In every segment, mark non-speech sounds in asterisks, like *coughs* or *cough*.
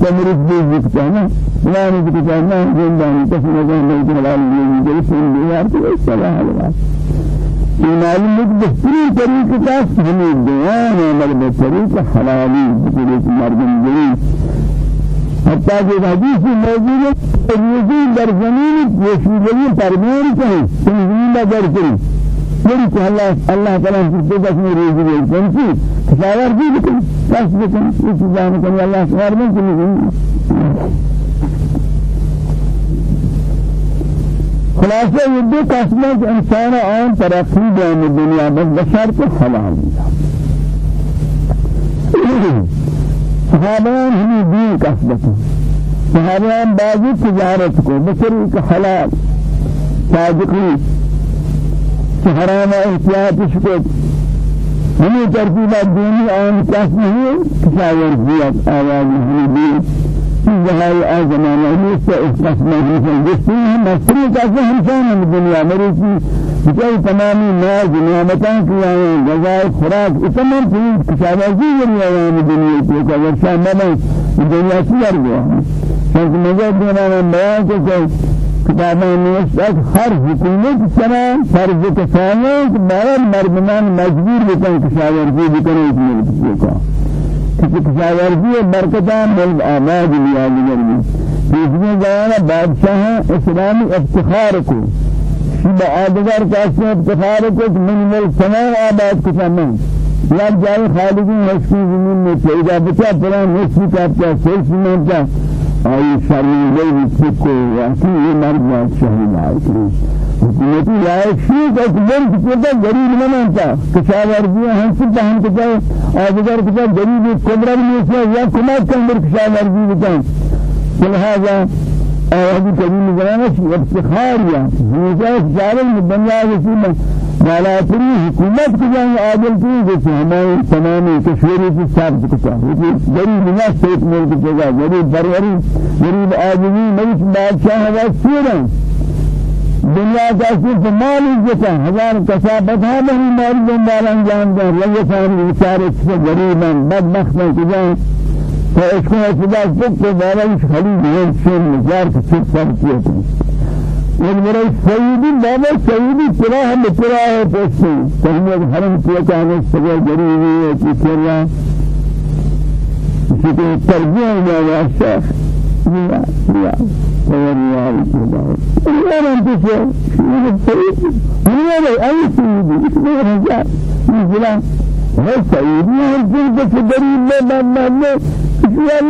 تمرد بيجي كتانا لا نجي كتانا زندان تسمى زندان جلال بيجي جلسين بيار تو السلام عليكم معلوم ہے بہترین طریقے کا ہمیں دیوان عمل بطریق حلالی بطریق مردم جری حتی کہ حدیث موجود ہے در زمین یشیدگی پرمیر کہیں تنظیم در کری یعنی کہ اللہ اللہ تعالیٰ کی دیگر میں روزی بھی بکن کس بکن یہ چیزان کنی اللہ سوار میں کنی خلاصہ یہ دو قسمیں کہ انسان عام ترقی جائیں دنیا میں بشر کو حلال صحابان ہمیں دین قسمت صحابان بازی تجارت کو بسر ایک حلال صادقی کہ حرام احتیاط شکر ہمیں ترتیبہ دینی عام قسم ہے کشاور زیاد آواز دین جهاي آزمان أميس إخلاص ما هنسان جسمي مصري كاسه هنسان الدنيا مريسي بجاي تمامي ناز نعمتان كيان جزاء خراج اتمام في كشاوازي دنيا الدنيا كيكا ورشان مما الدنيا سيار جوا شانك مجد دينا من بيان كيكا كتابان نوشتك هر حکومت سنا فرض کفایت برای مردمان مجبور بکن کشاورزی بکنه اس ملک کو کسی کشاورزی برکتان ملک آباد لیا گرمی دوسری جانا بادشاہ اسلامی افتخار کو. شب آدگر کسی افتخار کو من ملک تمام آباد کتا من یا جائے خالقی مشکی زمین میں پیدا بچا پرا نصفی کافتا سلسی منتا آئی شرمندے بھی کو واقعی یہ مرد بادشاہی لائق حکومتی لائق شیخ اکبر کتا غریب منانتا کشاورزی ہنسی پہن کتا آدگر کتا غریب قدرت میں یا کمک کندر کشاورزی بتا لہذا آیادی کریم زمانہ افتخار یا۔ ہمیشہ جارل میں دنیا بالاتری حکومت کو جائیں عادل کی جیسے ہمارے تمام کشمیری کی ثابت کتا غریب نہ سیٹ ملک جگہ غریب بروری غریب آدمی ملک بادشاہ ہوا سیرن دنیا کا صرف مال جتا ہزار کسابت ہے نہیں مال دنبال انجام دیں لگے فہمی بیچارے سے غریباں بدبختاں کجائیں تو اس کو خدا سب کو بارا اس خلیل ہے شیر مزار کی چک سب کیا تھی میرا سیدی بابا سیدی پرا ہم پرا ہے پوچھتے تو ہم ایک حرم کیا کہنے سگے غریبی ہے کہ پرا اسی کو ترجیح ہے شیخ يا يا يا يا أنت شو يا أي سيدي اسمه رجال يجلا هو سيدي هو جلد كبير ما ما ما يا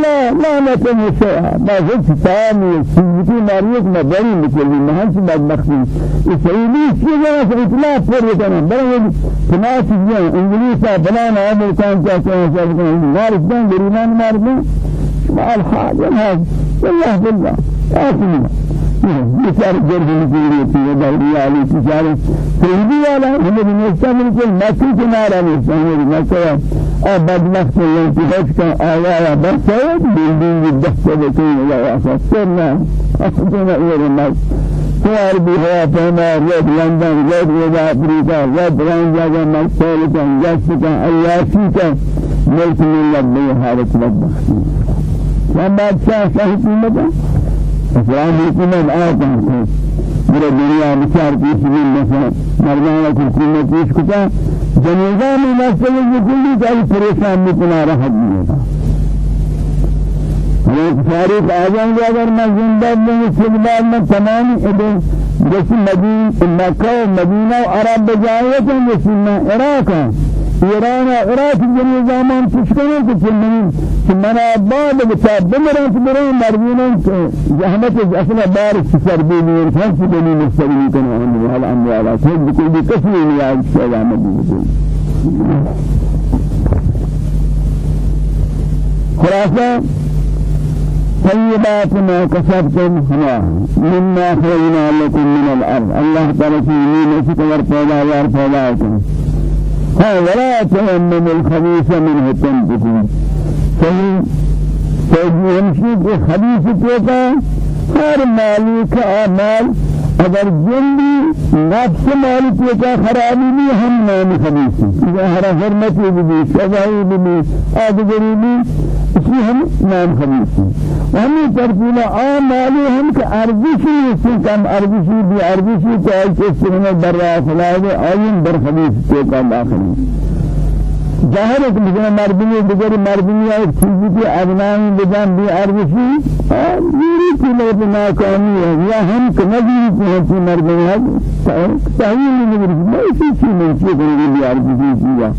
لا ما تنسى ما هو ثاني سيدي ماريك ما بني مثل ما هنش ما مخفي. سيدي شو جانا في إطلاع فور كنا بنا كنا سيدي إنجليزا بنا نعمل كان كذا كذا كذا مارك دان غريبان مارك مع الحال هذا والله بالله. آخر بشار جرب نقولي في دوري علي بشار سيدي والا هم بنستعمل كل ما في كنارا نستعمل ما كوا أبد وقت اللي تبغى كان آية بس بيلدين الدهشة بتوين لا أفسرنا أفسرنا إلى الناس سوار بھی ہوا پہنا ریڈ لندن ریڈ ریڈ افریقہ ریڈ رنگ جگہ مکسول کا جس کا عیاشی کا ملک ملت بے حالت بدبختی وان بادشاہ شاہ حکومت. اسلام حکومت آتا ہے میرے دنیا بچار کی سبیل مثلا مردانہ حکومت پیش کتا جنیزہ میں مسئلے کی کلی کئی پریشان بکنا رہت نہیں ہوتا ایک فارغ آجائیں گے اگر میں زندہ میں استقبال میں تمام جیسے مدین مکہ مدینہ و عرب بجائے تو جیسے میں عراق ہوں ایران عراق جنی زمان پشکنه که چنین که من بعد بتا بمرن که برای مردمان که زحمت أصلا بار سر بینی هر چی بینی مستقبل کنه هم حال اموالا که بکل کسی نیاز شده آمدی بکل خلاصه طيبات ما كسبتم هنا مما خرجنا لكم من الأرض. الله تعالى في وفكر فولا وار فولا ها ولا تيمم الخبيث منه تنفقون صحيح فإذن يمشي بخبيث توقع ہر مالی کا اعمال اگر جلدی نفس مالی کا خرابی بھی ہم نام خبیث ہے ہر حرمتی بھی سزائی بھی آدگری بھی اسی ہم نام خبیث ہیں۔ وہمی ترتیب عام معلوم ہم کہ ارزشی اسی کم ارزشی بھی ارزشی تو ایسے سننے در رہا فلائے آئین در خبیث کے کا داخل ظاہر ہے کہ مردمی دیگر مردمی ایک چیزی کی ابنائی بجان بھی ارزشی میری کی لوگ ناکامی ہے یا ہم کنگی کی ہنسی مردمی ہے تحویل نہیں مردمی اسی چیز میں چیز ارزشی چیزا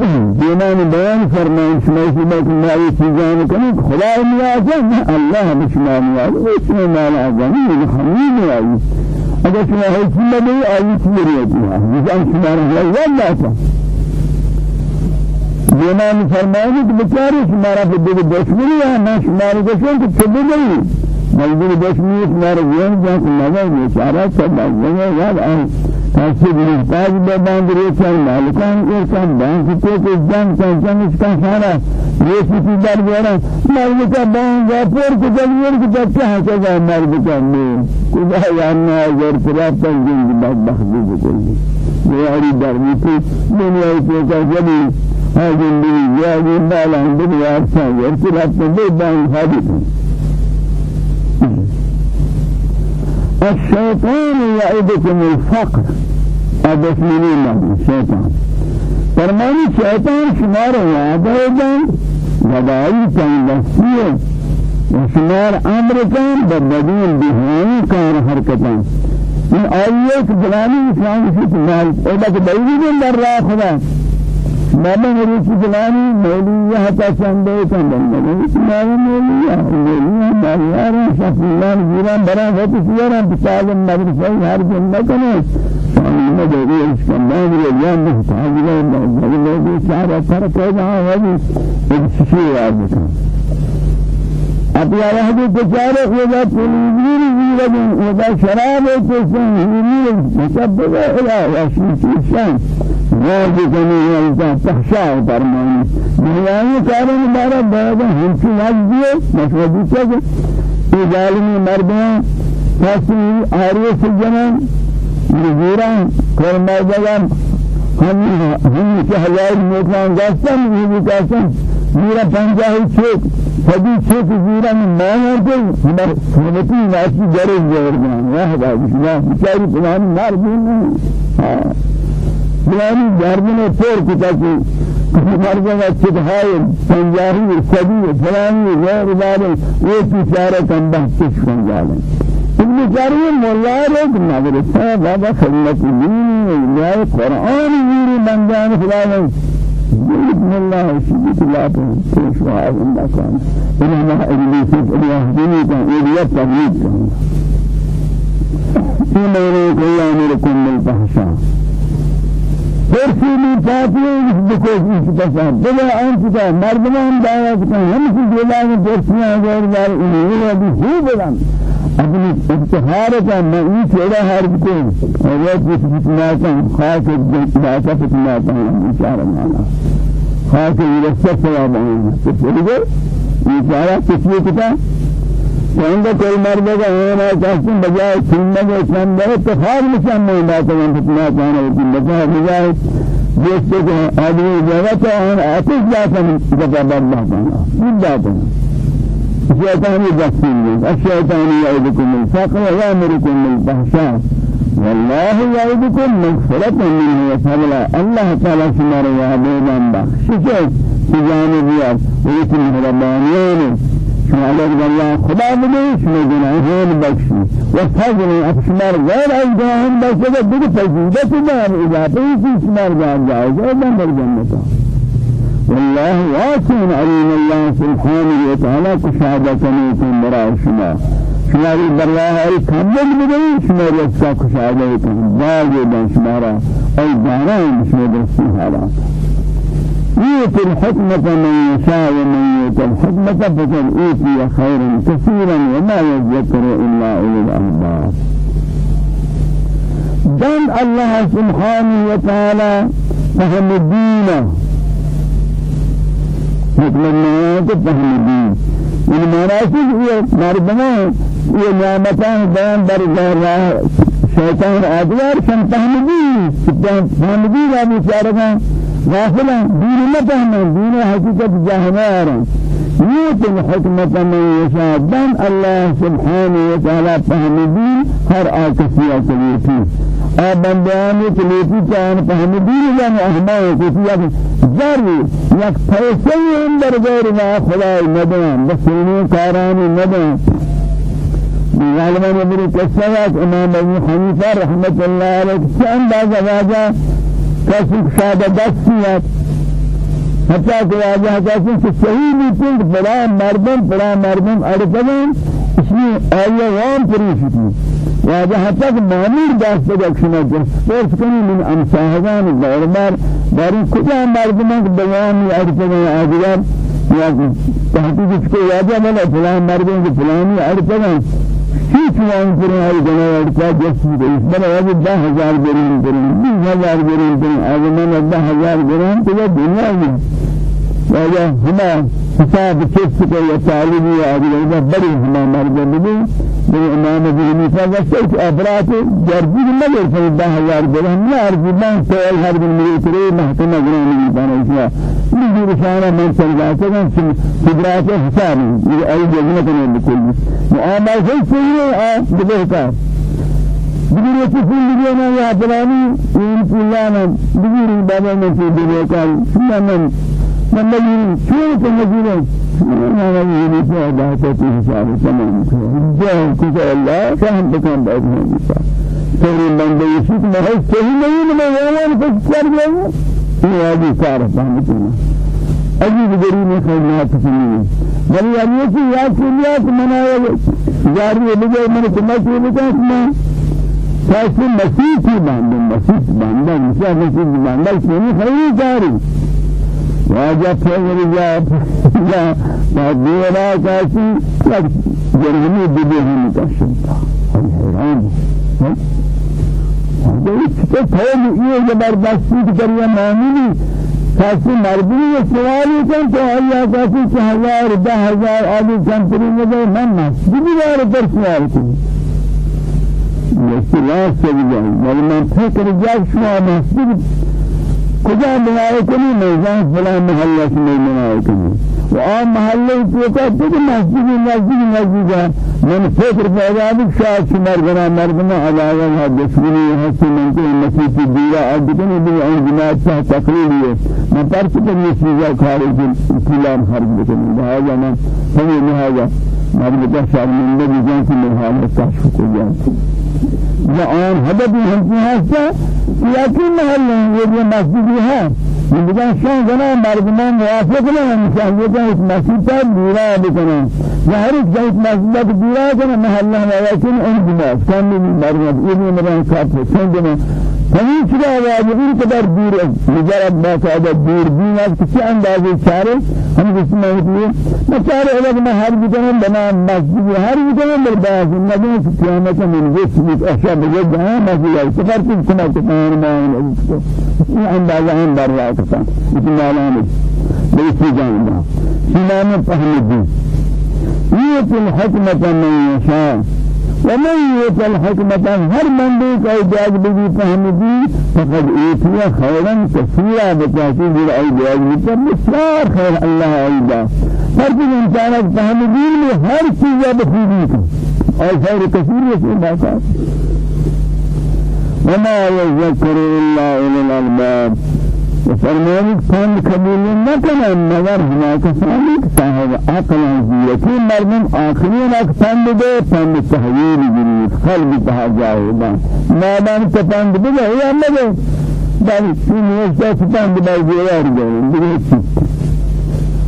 دینان بیان فرمائیں شمائشی بات مائی چیزان کنی خدا نیازا اللہ بشما نیازا اسم مالا غنی حمید آئی اگر شما حیثی لگئی آئی چیزی ہے جزان شما رہا واللہ تا دینان فرمائیں کہ بچاری شما رہا دیکھ دشمنی ہے میں شما رہا دشمن کہ چھلے گئی مجبور دشمنی شما رہا جان کہ نظر بیچارہ سب آئی یاد آئی تاکہ محتاج بندر یہ مالکان کو جان جان جان اس کا سارا یہ کسی در مالک کا بانک پور کو جلیر کو بچہ ہے کہ مالک کا میں خدا یا نہ اگر طرف تنظیم کی بات محبوب کو یہ ہری در میں دنیا کو کا جبی هذه اللي جاء من بالان دنيا أرسل ارتباط من بان الشيطان يعدكم الفقر. ادسمنی مردی شیطان فرمانی شیطان شمار وعده دن گدایی کن دستی و شمار أمر کن بدین بهایی کار حرکتان این آیه که جلانی بابا میری چیزانی مولی یا تا چنده چنده میری مالی مولی یا مولی مالی آرا شفیلان جیران برای وقت سیاران بسال مدرسه هر جنب کنه شامل مدرسه اسکندر یا محتاج ہے لوگ چار اثر پیدا ہوگی ایک شیء یاد رکھنا اب یا رہے بیچارے خدا پولیس ویرا خدا شراب کو سن مشبہ الہ یا شیشان غیر کنی یا تخشا فرمانی دنیای کارن بارا بعد ہم سے واجبی مشورہ کہ یہ ظالمی مردوں فاسی آریہ سجنان نزوران کرما جگان ہم ہم کے ہزار موٹان گاستان یہ گاستان میرا پنجاہی چھوک سبھی چھوک زیرا میں مانا تو ہمارے سنتی ناسی جرے جور جان واہ واہ بیچاری پلان مار دین نہیں فلانی جرمن پور کتا کی مردم چتهای پنجاهی سبی فلانی غیر ذلك یہ بیچارہ کم بحث کن جالے ان بیچارے مولا روک نظر بابا خدمت دین یا قرآن میری بندان فلانی بسم الله شديد الله پیش و الله كان انما ابلیس الیهدی کا الیت تبلیغ في مولى الله امركم بالفحشاء برسیلی فاتحة بکوشش بسان بلا آنچه مردمان دعوت کن همسی جلال برسیان غیر دار بھی ہو بلان اپنی افتخار کا میں یہ چڑا ہر کو اور وہ کچھ فتنا کا خاص باتا فتنا کا اشارہ مانا خاص یہ سب ثواب ہے تو پھر یہ اشارہ کسی کو وعند كل مرد هنا كاسم بجاء سنة اسلام ده اتخاذ مسلم ما بات من فتنة كان وكل بجاء بجاء آدمی جگہ تو ان آتش جاتا جگہ الله من جاتا شيطان يبصر الشيطان يعيدكم الفقر ويأمركم بالفحشاء والله يعيدكم مغفرة منه وفضلا. الله تعالى سمر يا بيدان بخش شيء بجانب يار ويكون ربانيان شما الله خدا بده شما گناهان بخشی و فضل أفشمار غیر از گناهان بخشی دیگه فضیلت دار اضافه ای شمار جان جائز بندر جنت والله واسع عليم. الله سبحانه وتعالى كشادة كنيكم براء شما. شما بالله أي كمل بدين شما رسا كشادة كنيكم باقي شما را. أي داران شما رسي حالات يؤتي الحكمة من يشاء ومن يؤتى الحكمة فقد أوتي خيرا كثيرا وما يذكر إلا أولي الألباب. دم الله سبحانه وتعالى فهم الدين حكم النهاية فهم الدين من مناسب هي مردمان هي نعمتان بيان برزار شيطان أدوار شن فهم الدين فهم الدين أبي شاركان غافلا دين ما فهمن دين حقيقة جاهلان يوت الحكمة من يشاء دم الله سبحانه وتعالى فهم دين هر آكسية كليتي آبندیانی کلیتی چان فهم دین جان احمای کسی یک جری یک پیسه این در غیر ما خدای ندان بسینی کارانی ندان غالبا نبری کسیات امام ابو حنیفه رحمت الله علیه چند باز واجه کسی شاده دستیات حتی کہ واجہ کسی کہ صحیح کہ بڑا مردم بڑا مردم ارتبن اس میں آیا وام پریشتی۔ واجہ حتی کہ معمول دست بجا کشنا جسپورس کنی من امساہدان دوربار داری کجا مردمان بیانی ارتبن آدگر یا تحقیق کو واجہ بلا فلان مردم کہ فلانی ارتبن هیچ وان پر هر جناب ارتا جسم کو اس بنا ہے 10000 گرین گرین 20000 گرین گرین اگر میں 10000 گرین تو دنیا وجہ ہما حساب کس کو یا تعلیمی آدمی بڑی ہما مرد بھی بڑی امام ابو حنیفہ واسطے کہ افراد جربی نہ لے ده ہزار درہم نہ ارزی بان تو ہر دن میرے کرے محکمہ گرانی بنا اس میں مجھے رسالہ من چل جاتے ہیں قدرات حساب یہ ای جنہ کرنے بکل معاملہ سے صحیح ہے بہتر بگیری چی فیل بگیرنا یا فلانی این فلانا بگیری بابا من بگیرنا من والذي كيف نزل ما يريد فعل ذاته فعل تمام جاء كذا الله كان بكم بعضهم تري من بيشك ما هي كلمة ما يعلم فكر له يا أبي سارة فهمتنا أجيب جريمة خيرنا تسمينه بل يعني في يا كليات منا جاري لجاي من تمشي لجاي ما فاسم مسيح باندا مسيح باندا مسيح مسيح باندا سيني خير جاري واجا فمر جا جا ما دیرا کاسی جرمی دیدی ہم کا شمتا حیران یہ تو پھیل یہ زبردستی کی دریا معمولی يا مردی یہ سوال کن تو آیا کاسی چھ ہزار دہ ہزار آدھی کمپنی میں گئے من نہ دیدی بار پر سوال کی یہ سلاس سے بھی جائیں مگر میں پھیل کر جا شما مسجد کجا بنائے کنی میزان فلان محلہ سے نہیں بنائے کنی و آن محلے تو کا دیکھ مسجد مسجد مسجد ہے من فکر پیدا بھی شاید شمار بنا مردم علاوہ ہے دشمنی حسی من کو مسجد کی دیرا اور دکنی بھی ان جماعت سے تقریر ہے میں پرچ پر یہ چیزیں خارج کلام خارج بکنی لہذا میں سمجھ لہذا مرد کا شرمندہ بھی جان کی محالت کاشف کو جانتی آن هدف هم هسته یکی محل یہ مسجد ہے میگن شان جنا مردمان موافق نه میشن یه جای مسجد تا دورا بکنن۔ یا هر یک جای مسجد دورا کنه محله ما یکن اون جماعت کامی مردمان این مران کاپ سندن همین آواز این قدر دور مجرد باقاعده دور بین از کسی اندازه چاره هم جسم میتونی مچاره الگ ما هر بکنم بنا مسجد هر بکنم بر باز نبی قیامت من جسم اشیا بجد ها مسجد سفر کن کنا کن ما این اندازه هم بر راه کن این مالانه بیشتر جانب سیمان فهمیدی یہ الحکمت من یشاء. ومن يؤت الحكمة هر بيك أي جاج بيجي فهمدي فقد أوتي خيرا كثيرا بتأكيد أي جاج بيجي بسيار خير الله أيضا. هر كل إنسان فهمدي من هر چیز بخيرك أي خير كثير يسوع باسات وما يذكر إلا أولي الألباب. فرمانی پند قبول نکنن مگر ہما کسانی صاحب عقل حضیرتی مردم آخرین اک پند دے پند تحویل جنید قلب تہا جاہدا مادام کا پند بگے یا مگے بل این نوشتہ پند بای دیوار گئے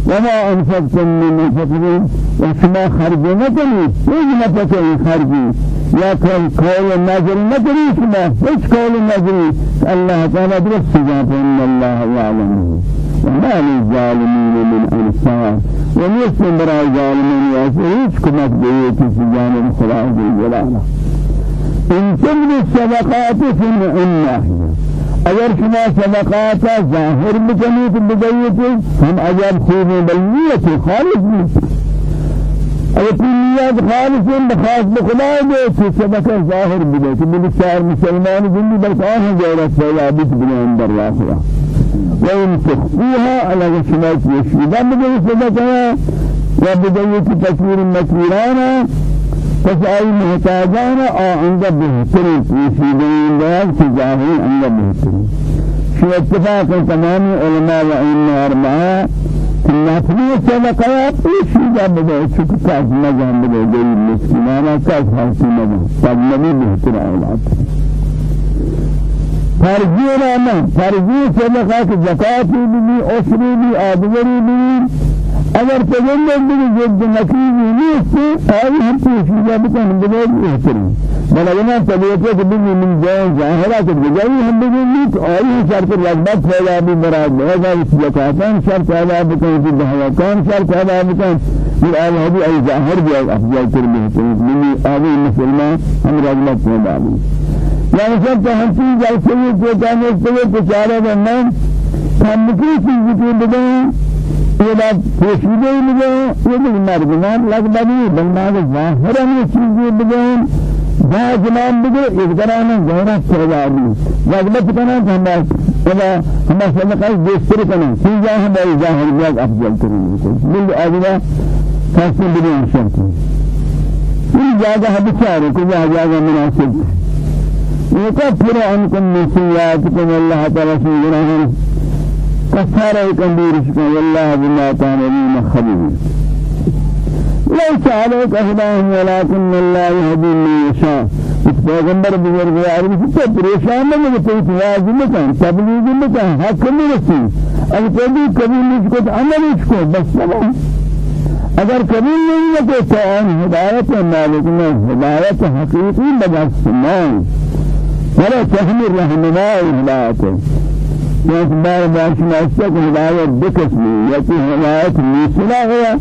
وما أنفقتم من نفقه وشما خرج نکنید. هیچ نفقه خرجی. یا قول نظر نکنی شما هیچ قول نظری الله تعالی درست جات ان الله يعلمه. وما للظالمين من أنصار. ومثل برای ظالمین واسه هیچ کمک دیگه کسی جانب خدا جلاله إن تبد الصدقات في الناحيه اگر شما صدقات ظاهر بکنید بگویید هم أجر خوب خالص. نیست اگر نیت خالص بخاص بخدا دے کہ صدقہ ظاهر بده کہ من چار مسلمان زندگی آن غیرت پیدا بیت بنا اندر راہ وإن تخفوها على غشمات يشيدا بدأ صدقها وبدأ تكفير المكفيرانا فسأي محتاجانا أو عند بهترين يشيدين دار تجاهين عند بهترين شو اتفاق تمام علماء وإن نفلی صدقات ایشیدا بده چکه کاش مجان بده جایی مسکینانا کاش حاصل مجان تب نبی بهتر أولاد فرضی رانا فرضی صدقات زکاتی بھی اسری بھی آدگری بھی اگر پیغمبر بھی جد نقیبی نیست آئی ہم پیشیدہ بکن بلے بہترین بل بنا طبیعت کے بھی من جائے ظاہرہ کے بجائی ہم بھی نیت آئی شرط رغبت پیدا بھی مراد ہے اس زکاتان شرط پیدا بکن کی دہوکان شرط پیدا بکن. پھر آل ہدی ای ظاہر بھی افضل کر بہترین منی آبی مسلمان ہم رغبت پیدا بھی يعني سب تهنسي جلسي جوتان استوى بشارة بنا هم كل چیز کی بدیں یہ بات پوشیدہ بدیں یہ بھی مردمان لگ بنی بلنا ظاہر ہم چیزیں بدیں جہاں زمان بدے ایک میں گہرا پیدا بھی لگمت کنا ہم اذا ہم صدقہ دوسر کنا چیزیں ہم ظاہر جاگ افضل کریں بل اجلا فاسن بدون شرط یہ جگہ ہے بیچارے کو جگہ مناسب ہے يكفر عنكم من سيئاتكم والله تعالى في جناهم كفارة كبيرة والله بما تعملون خبير. ليس عليك هداهم ولكن الله يهدي من يشاء. پیغمبر بزرگ عربی سے پریشان نہیں تو اتواز مکان تبلیغ مکان حق نہیں رسی اگر کبھی کبھی مجھ عمل اس بس تمام اگر کبھی نہیں ہے تو ہدایت مالک میں ہدایت حقیقی بجا سمان ولا تحمل رحمنا هدايته یک بار باش ناسته که هدایت بکسمی یکی هدایت میسنا هوا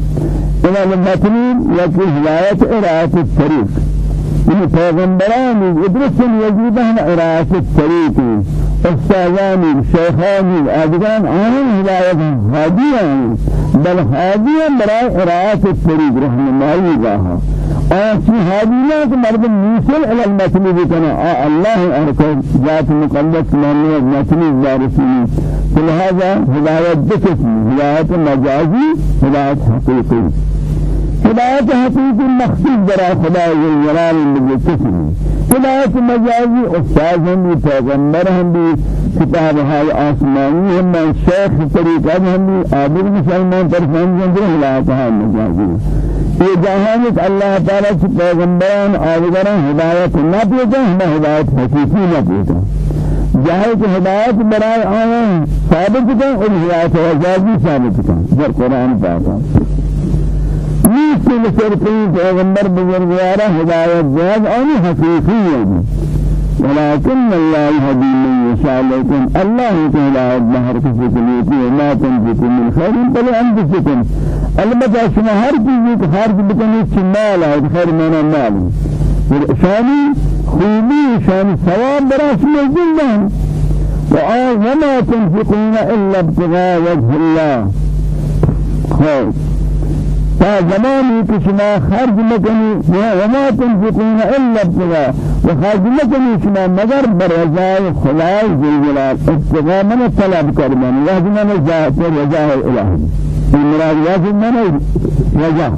اما المطلوب یکی هدایت ارائت الطریق این پیغمبرانی ادرسن یجیبهن ارائت الطریق استاذانی شیخانی آدگان آنهم هدایت هادیان بل هادیان برای ارائت الطریق رحمنا گاها آسی حاضرین که مردم میسل على المطلوب کنا الله ارکو ذات مقدس مانی مطلوب دارسینی فلهذا هدایت بکسی هدایت مجازی هدایت حقیقی. هدایت حقیقی مخصوص برای خدا جلال بکسی هدایت مجازی أستاذ هم بھی پیغمبر هم بھی کتاب حال آسمانی هم شیخ طریقہ هم بھی عابد مسلمان پر فهمزن در ہدایت حال مجازی. یہ جہان اللہ تعالی سے پیغمبران آدگران ہدایت نہ پیدا ہم ہدایت حقیقی نہ پیدا جہاں کہ ہدایت برائے آئیں ثابت کریں اور ہدایت وزادی ثابت کریں در قرآن پاکا کے لسرقین پیغمبر بزرگوارا ہدایت جہاز آنی ہے ولكن الله يهدي من يشاء لكم الله تعالى بهر كسي كليتي وما تنفقوا من خير فلأنفسكم البته شما هر چیزی خرج بکنید چه مال خیر مانا مال۔ شانی خوبی شانی ثواب برای شما زندان و وما تنفقون الا ابتغاء وجه الله خوب تا زمانی که شما خرج مکنی و ما تنفقون الا ابتغاء. و خرج مکنی شما مگر بر رضای خدای ذوالجلال ابتغاء من طلب کردن. و من ذات رضای الهی. المراد واجب من رضا.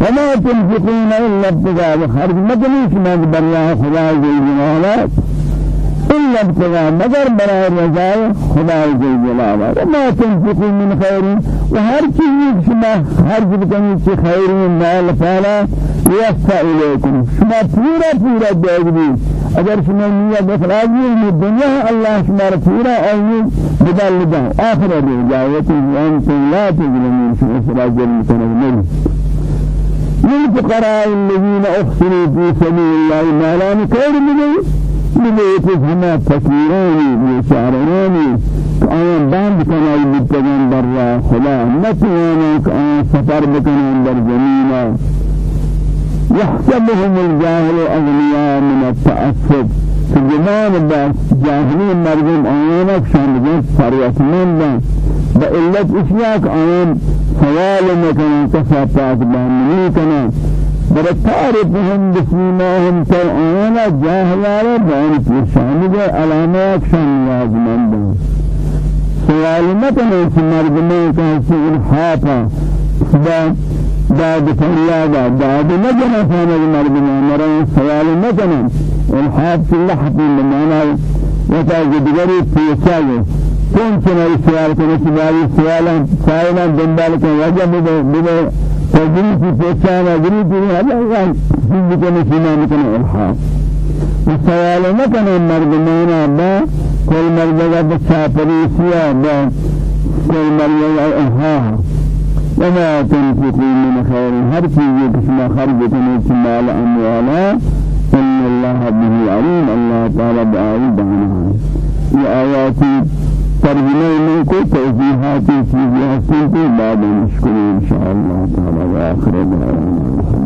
وما تنفقون الا ابتغاء. خرج مکنی شما بر رضای خدای ذوالجلال إلا ابتغاء مگر برای رضای خدای جل جلاله و ما تنفقوا من خير و هر چیزی شما هر بکنید چه خیر مال فعلا یفع الیکم. شما پورا پورا دیگی اگر شما نیت اخراجی می دنیا الله شما را پورا آیی بدل دو آخر رجایتی أنتم لا تظلمون شما اخراج میکنید للفقراء الذين أخسروا في سبيل الله ما لا نكير منه. همه تکیرانی بیچارانی که آن بند کنند بتگن در راه خدا. نتوانند که آن سفر بکنند در زمین. يحسبهم الجاهل أغنياء من التعصب. في زمان بس جاهلي مردم آيانك شامدين ثروت من بإلت إشياك آيان سوال مكان كفاة بان مكان بر تعرفهم بسيماهم ترعانا جاهلا بان شامل علامات شان لازمان سوال مکنه که مردمه که الحافا خدا داد فریادا داد نجنا فانا مردمه مرا سوال الحاف في اللحظة بمعنى وتا جدگری پیچاگو کون چنای سوال کنه سوال سوالا سائلا دنبال کنه وجه بده بده تجری کی پیچانا جری کی الله چیز کنه سینا کنه الحاف سوال نکنه مردمانا با کل مرد بچا پریسیا با کل مرد أها وما تنفقوا من خير. هر چیز کشما خرج کنه مال اموالا إن الله به عليم. الله تعالى بآيات بهنا یہ آیاتی ترجمه میں کوئی توضیحاتی چیزیں ہستیں تو بعد مشکل انشاءاللہ تعالی وآخر دعوانا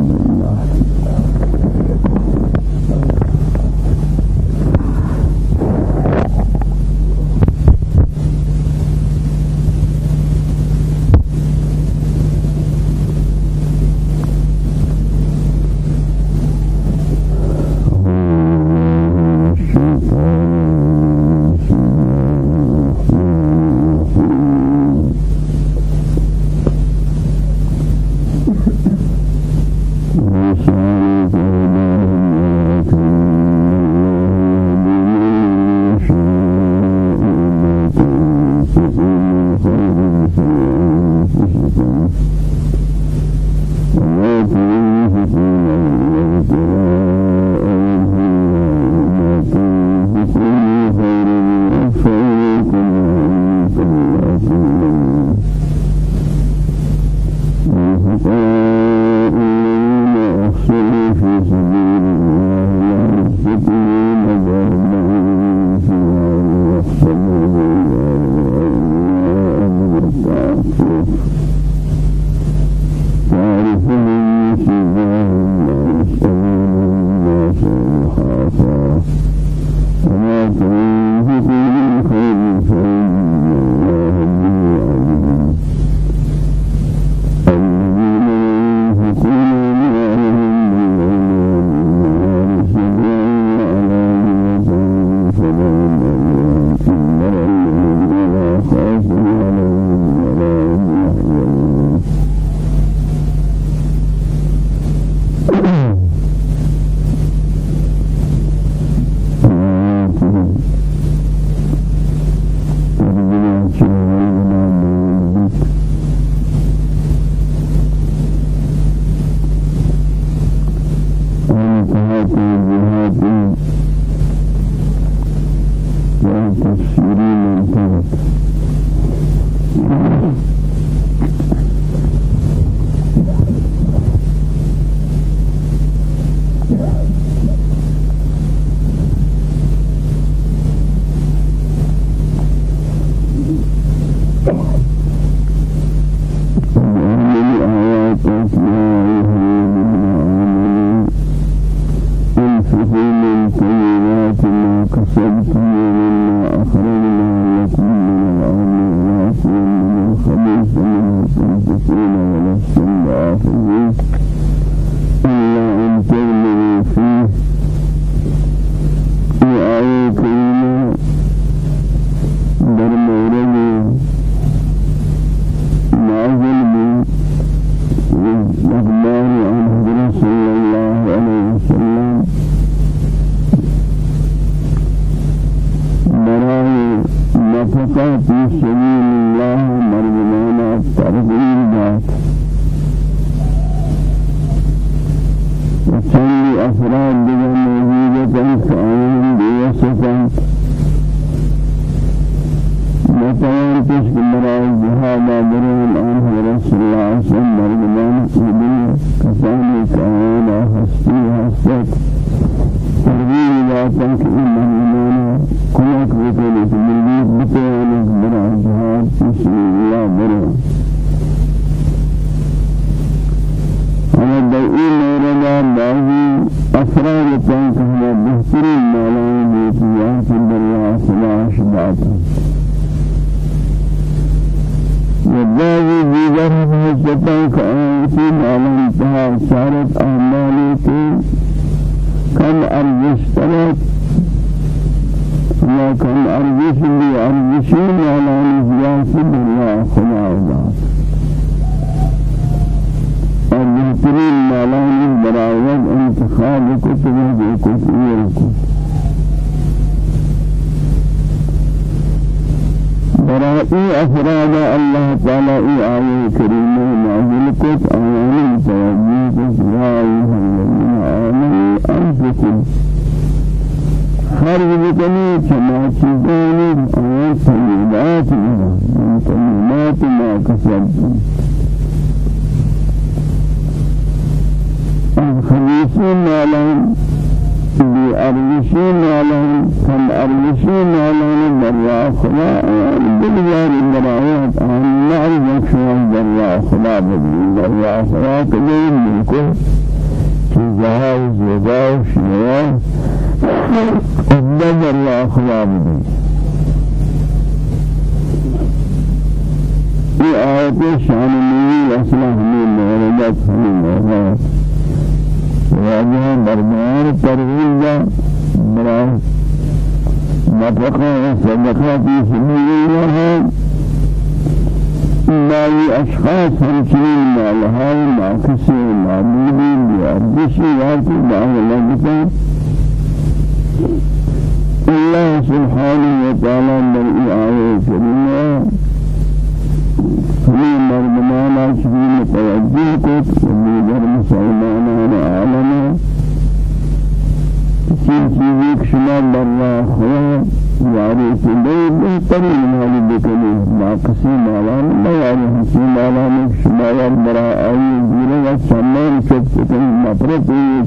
إياكم أرجسني أرجسوني على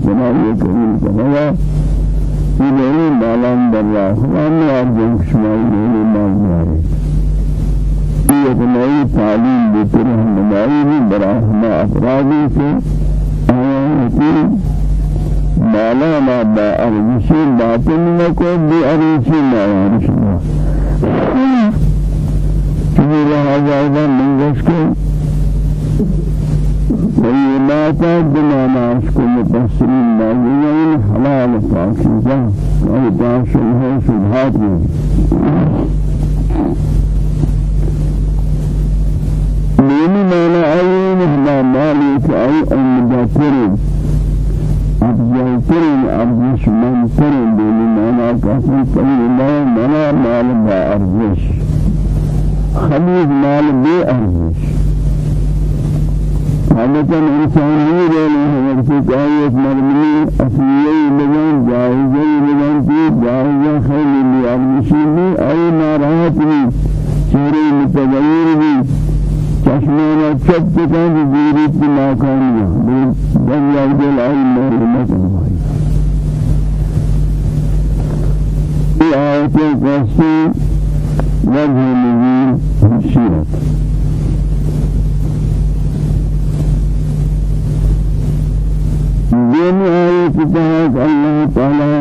چنائی کریم یہ مالان برا خوا نیار جن کشما یاری مال نیاری یک نئی تعلیم دیتے رہنمائی بھی براہما افرادی سے آیاتی مالا ما با ارشی باطن نکو بی ارشی ما ارشی چونی رہا جائے منگش کو ویمات دماناش کو متحسرین مالیین حلال پاکیزہ کوئی پاشن ہے شبہات میں دینی مانا آئی مهما مالی که آئی امداترین افضلترین ارزش منترین دینی مانا کسی کلی ما منا مال با ارزش خلیز مال بی ارزش حالتا انسانی رہنے ہیں وقتی کہ آیت مرمی اصلیی لگن جائزی لگن کی جائزہ خیلی لی ارزشی بھی آئی ناراحت بھی چہرے متغیر بھی چشمانا چپ کن زیریت کی ناکامیاں دنیا دل آئی محرمت اللہ یہ آیتیں کسی وجہ نزول شیرت دین آیت تحت اللہ تعالی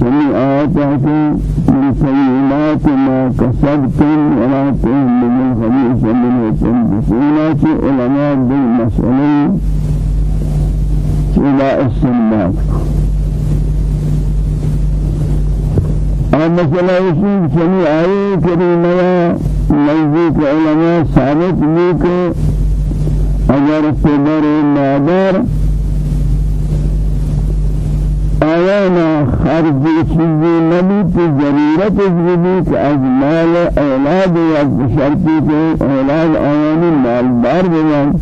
سمي آتاكم بسيئات ما كسبتم ولا تهملوا الخبيث منه تنبسون علماء بالمسألة إلى السنات المسألة يسيب سمي آية كريمة. نزيك علماء ثابت لك أجر الصبر النادر آيانا خارج چیزی نبی تو ضرورت کہ از مال أولاد شرطی کے أولاد آیانی مالدار بیان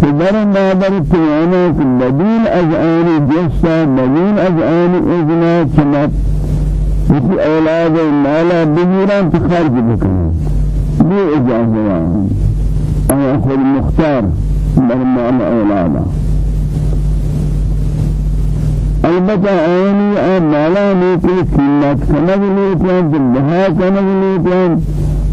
پدر مادر تیانا کہ بدین از آنی جسا بدین از آنی اسی أولاد مالا بگیران تو خرج بکنن بی اجازه آیا خود مختار بر مال اولادا البته آنی آن مالا نیتی قیمت کنگ نیتن بها کنگ نیتن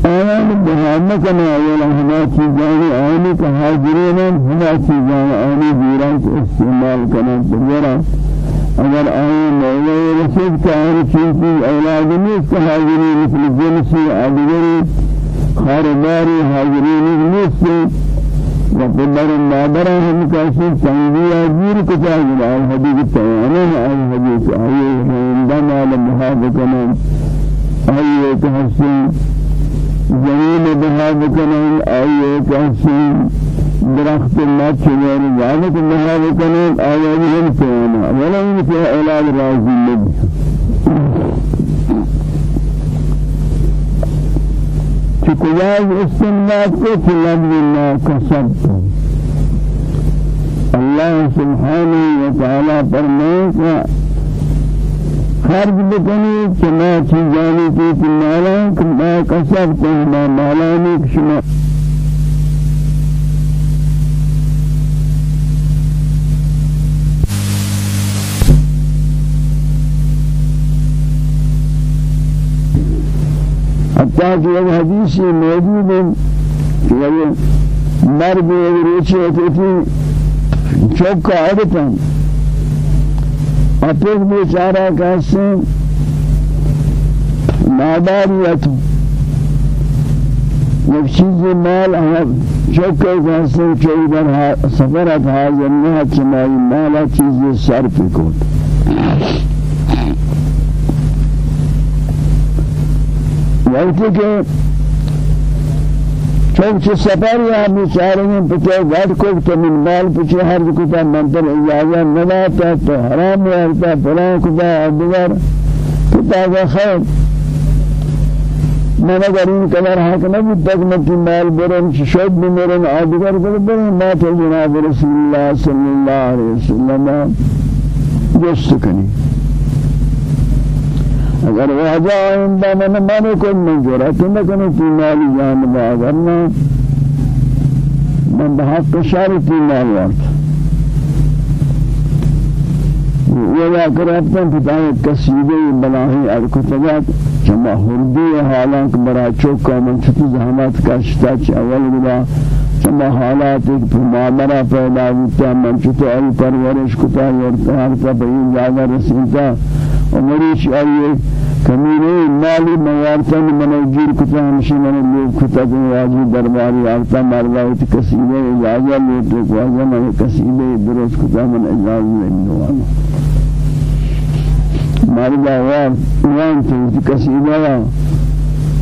آیان بها مکنه اولا ہما چیزانی آنی که حاضرین ہما چیزان آنی دیران کو استعمال کنن بگرا اگر آئی مولا رسید که آنی چیزی أولاد نیست که حاضرین مثل جنسی آدگری خارداری حاضرین نیست. وقدر مادر هم كاسي سنگي اجير كتا جلال حديث تيانا اي حديث اي عندما لمحابكنا اي كاسي زمين بحابكنا اي كاسي درخت ما چنور ذلك بحابكنا اي هم تيانا ولا في أولاد رازي لبه کہ کجاز استنباد کو لفظ ما کسبتم اللہ سبحانہ وتعالی فرمائے خرج بکنی چما چیزانی کی مالا ما کسبتم ما مالانی کشما حتى کہ ایک حدیث موجود ہے کہ مرد روچے ہوتی چوک کا عادتا اپیک بیچارہ کہتے ہیں ناداریت یک چیز مال چوک کا کہتے ہیں چوک در سفرت حاضر نہ چمائی مالا چیز صرف کو وقتی کہ چونچہ سفر یا بیچارے میں پچھے گھر کو تو من مال پچھے ہر کو تا منتر اجازہ نہ لاتا تو حرام ہوتا فلان کو تا دیگر کتاب خیر۔ من اگر این کلر حق نبود تک من مال برن شد بمرن آدگر برن ما تو جناب رسول الله صلی اللہ علیہ وسلم جست کنی۔ اگر واجہ آئندہ من مانے کو من جرات نہ کنو تی مالی جانب اگر نہ من بحق شار تی مال وارت ولا کرفتن فتاہ کسیدے بلاہی ارکتگات چما ہردی حالانک برا چوکا من چھتی زحمت کشتا چھ اول بلا۔ چما حالات ایک معاملہ پیدا ہوتا من چھتی ای پرورش کتا یرتا ہرتا بہین جاگا رسیتا عمریش آئیے کمینے مالی موارتن منجیر کتا ہمشی من لوگ کتا کہ واجی درباری آفتا مرلاوت کسیبے اجازہ لیتے کو آجا من کسیبے درست کتا من اجازہ لیندوانا مرلا وار وان تو کسیبے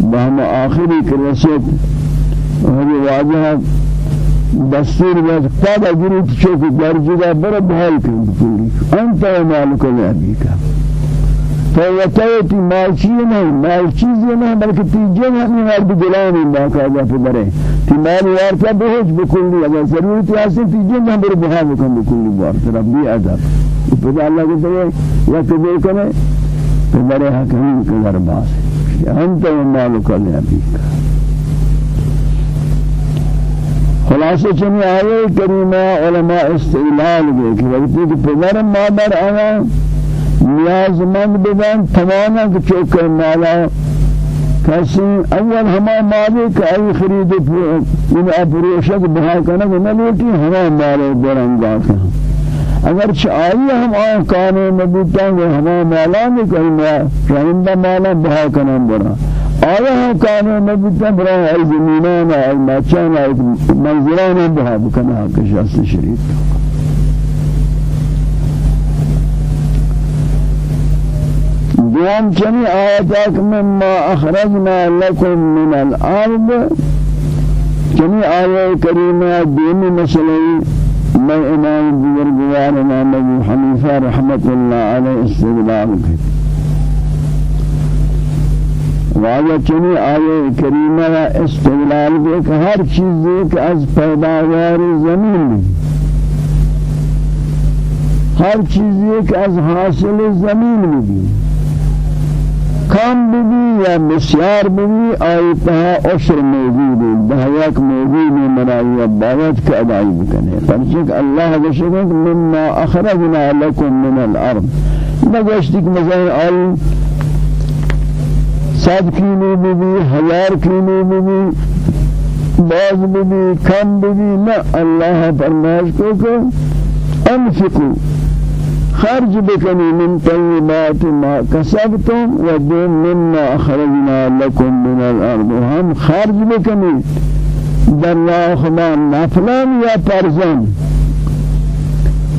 بہم آخری کرسد اور واجہ دستور بس قد اجرت چوک درجہ برا بحال کن بکوری انت و مالک لعبیکا فوتیتی مالچی نہیں مال چیزی نہیں بلکہ تیجے نہیں مرد گلامی باقاعدہ پدرے تی مال وارتا بہج بکلی اگر ضرورتی حاصل تیجے نہیں بر بہا بکن بکلی وارتا ربی عذاب. پدر اللہ کے سوئے یا کبھی کنے پدر حکمی کدر باس انت و مالک لعبیک خلاصہ چنی آئے کریمہ علماء استعلال کہ وقتی کہ پدر مادر نیازمند بدن تماما کہ چوک مالا. کسی اول ہما مالی کہ ای خرید ان اپروشت بہا کنگ نلوٹی ہما مالے درنگا کن اگر چاہیے ہم آن کانے نبوتا گے ہما مالا میں کہیں رہندہ مالا بہا کنم برا آیا ہم کانے نبوتا برا ای زمینان ای مچان ای منظران بہا بکنا کشاست شریف. دوام چنی آیاتك مما أخرجنا لكم من الأرض. چنی آیه کریمه دینی مسئله میں إمام بزرگوار امام ابو حنیفہ رحمت اللہ علیہ استدلال واجہ چنی آیه کریمہ استدلال کی کہ ہر از پیداوار زمین ہر چیز ایک از حاصل زمین بھی کم بھی یا بسیار بھی آئی تہا عشر موجود ہے بہیک موجود ہے مرائی عبادت کا ادائی بکنے۔ پرچک اللہ بشکت مما اخرجنا لکم من الأرض۔ نگشتک مثلا آئی صد کینو بھی ہزار کینو بھی باز بھی کم بھی نہ اللہ فرمائش کو کہ انفقوا خرج بکنی من طیبات ما کسبتم و دون مما أخرجنا لكم من الأرض. هم خرج بکنی در راه خدا نفلان یا پرزن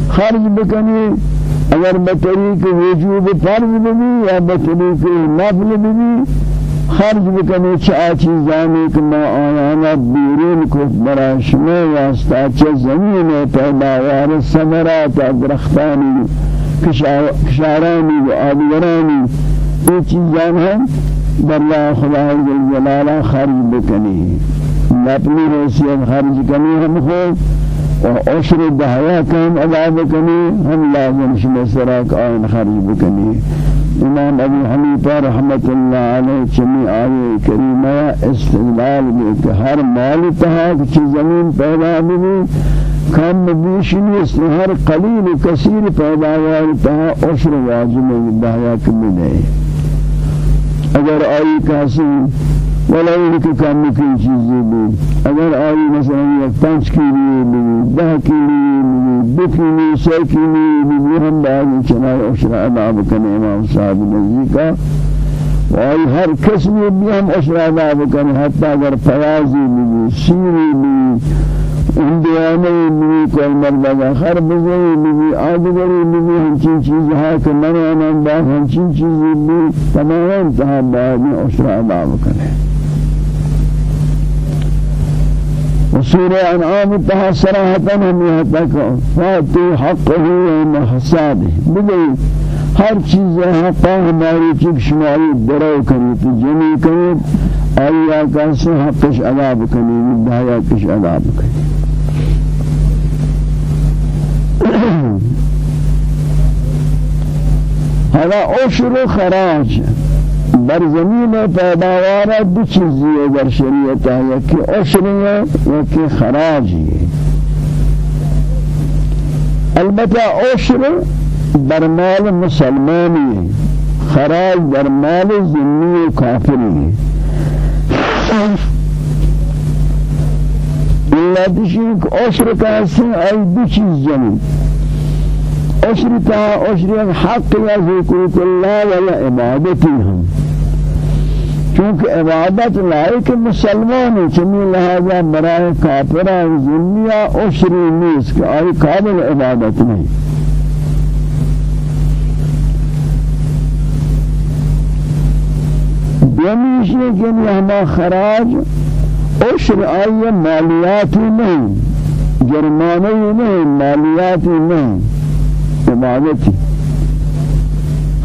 خرج بکنی اگر بطریق وجوب فرض ببی یا بطریق نفل ببی خرج بکنی چه چیزانی که ما آیانا بیرون کت برای شما واسطه. چه زمین پیداوار ثمرات درختانی کشارانی و آدگرانی یہ چیزان ہیں برلا خدا جل خرج بکنی. اپنی حیثیت خرج کنی ہم خود و عشر دہیا کم ادا بکنی. ہم لازم شما سراک خرج بکنی. إمام أبو حنیفہ رحمت اللہ علیہ چمی آئے کریمہ استدلال میں کہ ہر مال تہا کچھ زمین پیدا بھی کم بیش نیست ہر قلیل کثیر پیداوار تہا عشر واجب دہیا کم نہیں اگر آئی ولو کہ کم کی چیزیں بھی اگر آئی مثلا یک پانچ کیلی بھی دہ کیلی بھی دو کیلی سہ کیلی بھی ہم بعد چنائے اشرا ادا بکنے امام صاحب نزدیکا وآئی ہر قسم بھی ہم اشرا ادا بکنے حتی اگر فیاضی بھی سیری بھی اندیانے بھی کوئی مرد خر بزنی بھی آدگری بھی ہمچین چیز ہے کہ من انام با ہمچین چیزی بھی تمام انتہا بعد میں عشر ادا کرے وسورة أنعام تها صراحة هم يهتك. فاتوا حقه ومحساده بدي ہر چیز حقا ہماری چیز شماری درو کری تو جمی کری آیا کسی حقش بکنی مدہیا کش ادا بکنی. *coughs* هذا عشر خراج. بر زمین پیداوار دو چیزی در شریعت ہے یکی عشر ہے یکی خراج. ہے البتہ عشر بر مال مسلمانی خراج بر مال ذمی و کافری. اللہ تشیک عشر کا حصہ ای دو چیز زمین عشر تا عشر حق ذکر اللہ ولا عبادتی ہم چونکہ عبادت لائق مسلمان چمی لہذا برائے کافرہ ذلیہ عشری نیس کہ آئی قابل عبادت نہیں۔ دومیشی کہ ہما خراج عشر آئی مالیاتی نہیں جرمانی نہیں مالیاتی نہیں عبادتی۔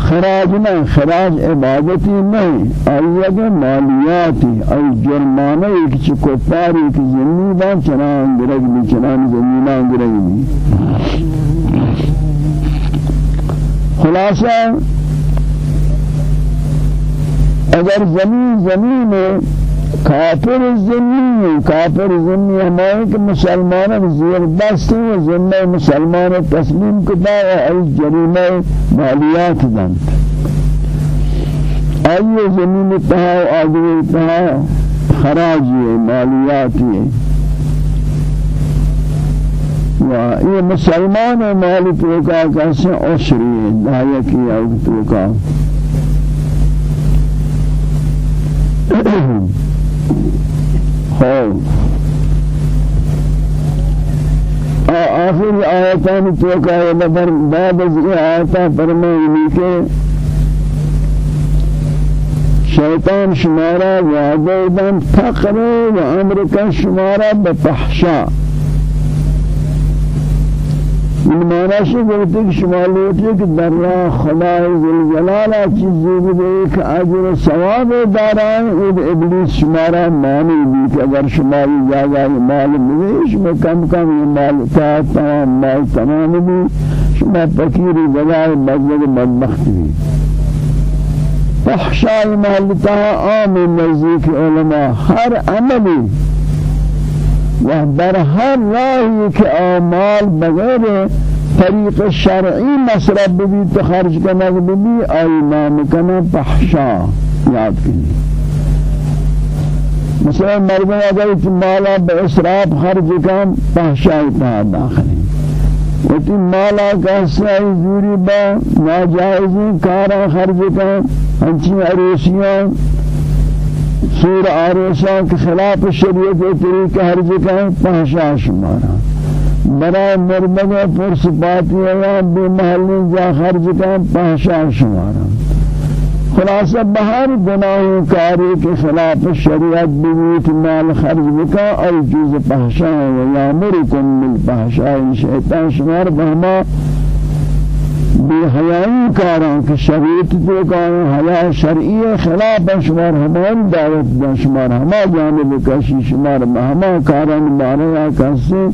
خراج نہ خراج عبادتی نہیں۔ آئیے مالیاتی ای جرمانه ایک چی کفاری کی زمین بان چنان گرگ بھی چنان زمینان گرگ بھی خلاصہ اگر زمین زمین کافر زمین کافر زمین ہمارے کہ مسلمان زیر دست و ذمہ مسلمان تسلیم کتا ہے ای جریمہ مالیات دن۔ ای زمین تہا و آدمی تہا خراجی مالیاتی و یہ مسلمان مالی توکا کیسے عشری دہیا کی أو خوف آخر آیتان توقع لبر بعد از آیتا فرمائنی کہ شیطان شمارا وعدہ دن فقر و امرکا شمارا بفحشا من معنی سے بولتے کہ شمال ہوتی ہے کہ در راہ خدا ذوالجلال چیزیں بھی ایک اجر و ثواب داران اور ابلیس شمارا مانی بھی کہ اگر شماری جگہ مال ملیش میں کم کم یہ مال تا تمام مال تمام بھی شما فقیر بجائے مجد بدبخت بھی فحشاء محلتا عام نزدیک علماء ہر عملی و در هر راهی که اعمال بغیر طریق شرعی مصرف ببی تو خرج کنگ ببی آئی نام کنه فحشا یاد کنی. مثلا مردم اگر تی مالا به اسراف خرج کن فحشای تا داخلی و تی مالا کسی زوری با ناجائزی کارا خرج کن ہنچی عروسیاں سور آروسا کے خلاف شریعت طریقہ ہر جگہ پہنچا شمارا برای مرمد پرس باتی ہے بے محلی جا ہر جگہ پہنچا شمارا خلاصہ بہر گناہ کاری کے خلاف شریعت بیویت مال خرج بکا اور چیز پہنچا و یامرکم بالپہنچا شیطان شمار بہما بحیائی کاران کہ شریعت تو کاران حیا شرعی خلاف شمار ہمان دعوت دا شمار ہما جانب کشی شمار ہما کاران بارے کسی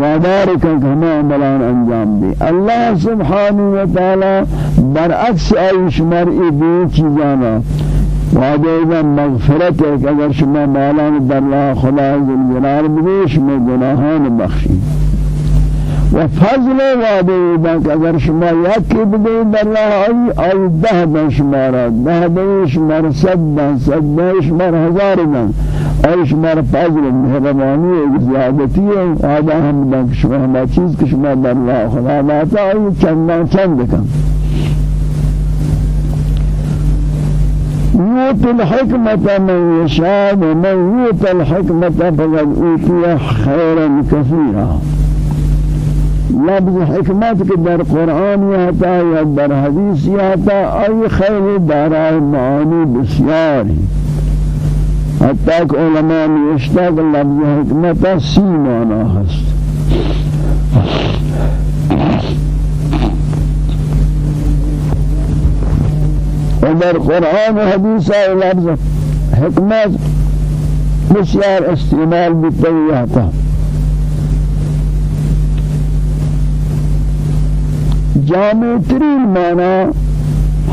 وادار کہ ہما عملان انجام دے۔ اللہ سبحانہ وتعالی برعکس ای شمار ای دو چیزانا۔ وعده مغفرت ہے کہ اگر شما مالان در اللہ خدا ذل بگیش میں گناہان بخشی۔ و فضل وعده بانک اگر شما یکی بده در راه آی آی ده دن شما را ده دن صد دن صد دن هزار دن آی شما فضل مهربانی زیادتی ہے آدھا ہم دن شما ہما چیز که شما در راه خدا باتا آی چندان چند کن يؤتي الحكمة من يشاء ومن يؤتى الحكمة فقد أوتي خيرا كثيرا لفظ حکمت کے در قرآن یاتا یا در حدیث یاتا ای خیر دارای معانی بسیاری. حتی کہ علماء نوشتا کہ لفظ حکمت سی معنی ہست در قرآن و حدیث لفظ حکمت بسیار استعمال بتویاتا. جامع ترین معنی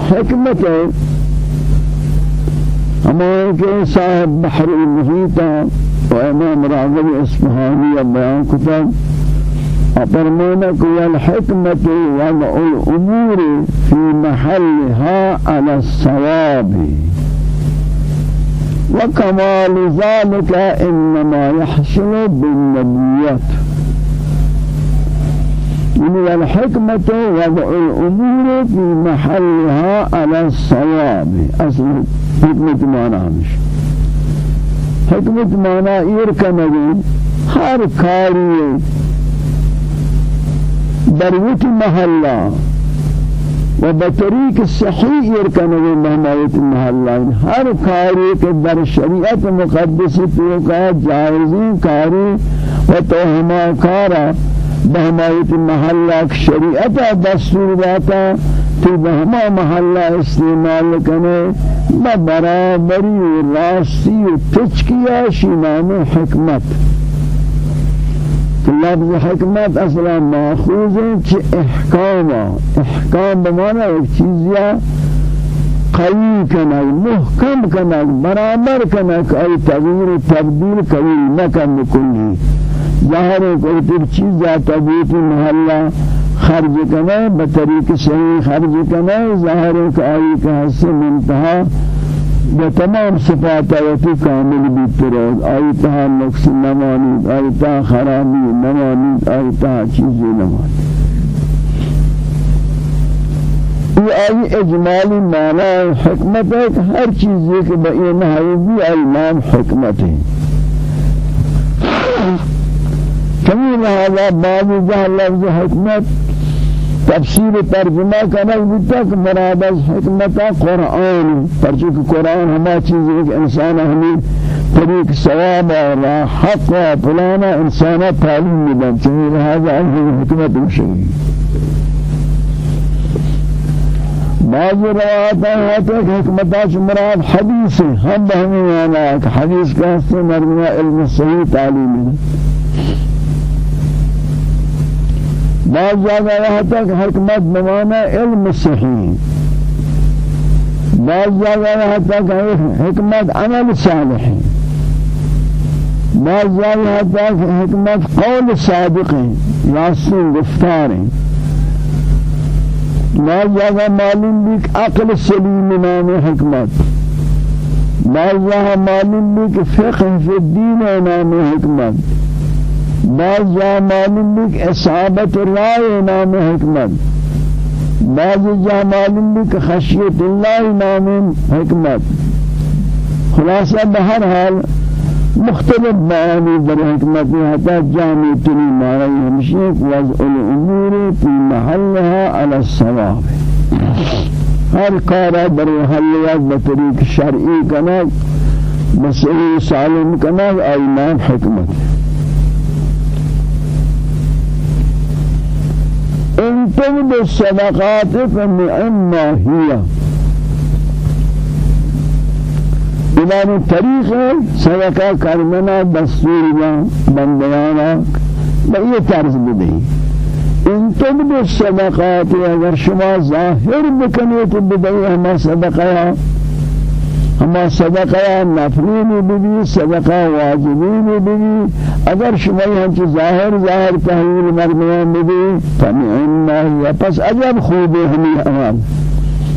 حکمت ہے۔ ہمارے کے صاحب بحر المحیطہ و امام راغب اصفهانی بیان کتاب اپرمانک والحکمت وضع الأمور في محلها على الصواب وكمال ذلك إنما يحصل بالنبيات من الحكمة وضع الأمور في محلها على الصواب. أصل حكمة معنى مش حكمة معنى يركن هر كاري دروت محلة وبطريق الصحيح يركن بمحماية المحلة هر كاري كدر الشريعة مقدسة توقع جائزين كاري وتوهما كارا بہمایت محلہ شریعت دستور داتا تو بہما محلہ استعمال کنے برابری راستی و تچکیا شینام حکمت. لفظ حکمت أصلا ماخوذ ہے کہ احکام احکام بمانا ایک قوی کنک محکم کنک برابر کنک ای تغییر تبدیل قوی نکن کلی ظاہر ہے کوئی پھر چیز جاتا بیت محلہ خرج کنا بطریق صحیح خرج کنا ظاہر ہے کہ آئی کا حصہ منتہا بتمام صفات آیتی کامل بیتروز آئی تہا نقص نمانید آئی تہا خرابی نمانید آئی تہا چیزی نمانید. یہ آئی اجمالی معنی حکمت ہے کہ ہر چیزی کے بئی نحوی بھی ایمان حکمت ہے کمی لہذا بعض جہاں لفظ حکمت تفسیر ترجمہ کرنا بودتا کہ مراد از حکمت قرآن. پرچک قرآن ہما چیز ایک انسان ہمیں طریق ثواب اور حق و پلانا انسان تعلیم مدن چنین لہذا حکمت مشہی بعض روایات ہیں کہ حکمت مراد حدیث ہم بہمیں آنا کہ حدیث کا حصہ علم صحیح تعلیم ہے۔ بعض جگہ یہاں تک حکمت بمانا علم صحیح. بعض جگہ یہاں تک حکمت عمل صالح. بعض جگہ یہاں تک حکمت قول صادق راستین گفتار. بعض جگہ معلوم بھی عقل سلیم نام حکمت. بعض جگہ معلوم بھی فقہ فی الدین نام حکمت. بعض جا معلوم بھی اصابت رائے نام حکمت. بعض جا معلوم بھی خشیت اللہ نام حکمت. خلاصہ مختلف معانی در حکمت حتی جامع تنی معنی ہمشی وضع الأمور فی محلها على الصواب. ہر کارا در محلیات بطریق شرعی کنک مسئلی سالم کنک ایمان حکمت. إن تبد الصدقات فنعما هي. امام طریق صدقہ کرنا دستور بندیانا بئی طرز بدہی إن تبد الصدقات اگر شما ظاهر بکنیت بدہی ہما صدقہ ہما صدقہ نفلی بھی صدقہ واجبی بھی اگر شما ہنچ ظاہر ظاہر تحویل مرمیان بھی فنعم ما پس عجب خوب ہمیں أمان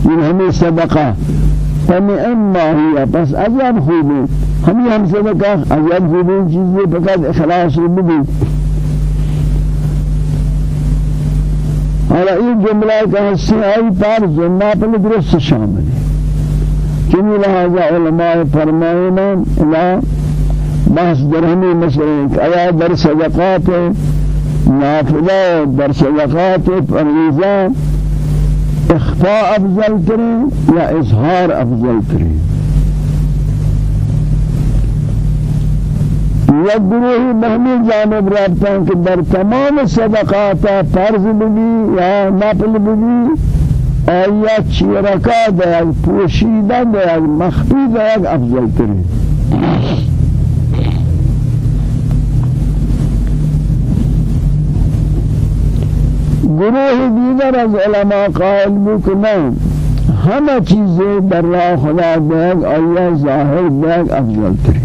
یہ ہمیں صدقہ فنعم ما هي بس عجب خوبی ہم یہ ہم کہا عجب خوبی چیزیں فقط اخلاص بھی حالا این جملہ کا حصہ آئی پار جملہ پر درست شامل چنی لہذا علماء فرمائنا لا بحث درہمی مسئلہ کہ آیا در صدقات نافلہ در صدقات فریضہ اخفاء افضل ترين یا اظهار افضل یا گروہی بہمی جانب رابطہ کہ در تمام صدقات فرض بگی یا نفل بگی آیا چیرکا دیگ پوشیدہ دیگ مخفی دیگ افضل ترین گروہ دیگر از علماء قائل بکنا ہمہ چیزیں در راہ خدا دیگ آیا ظاہر دیگ افضل تری.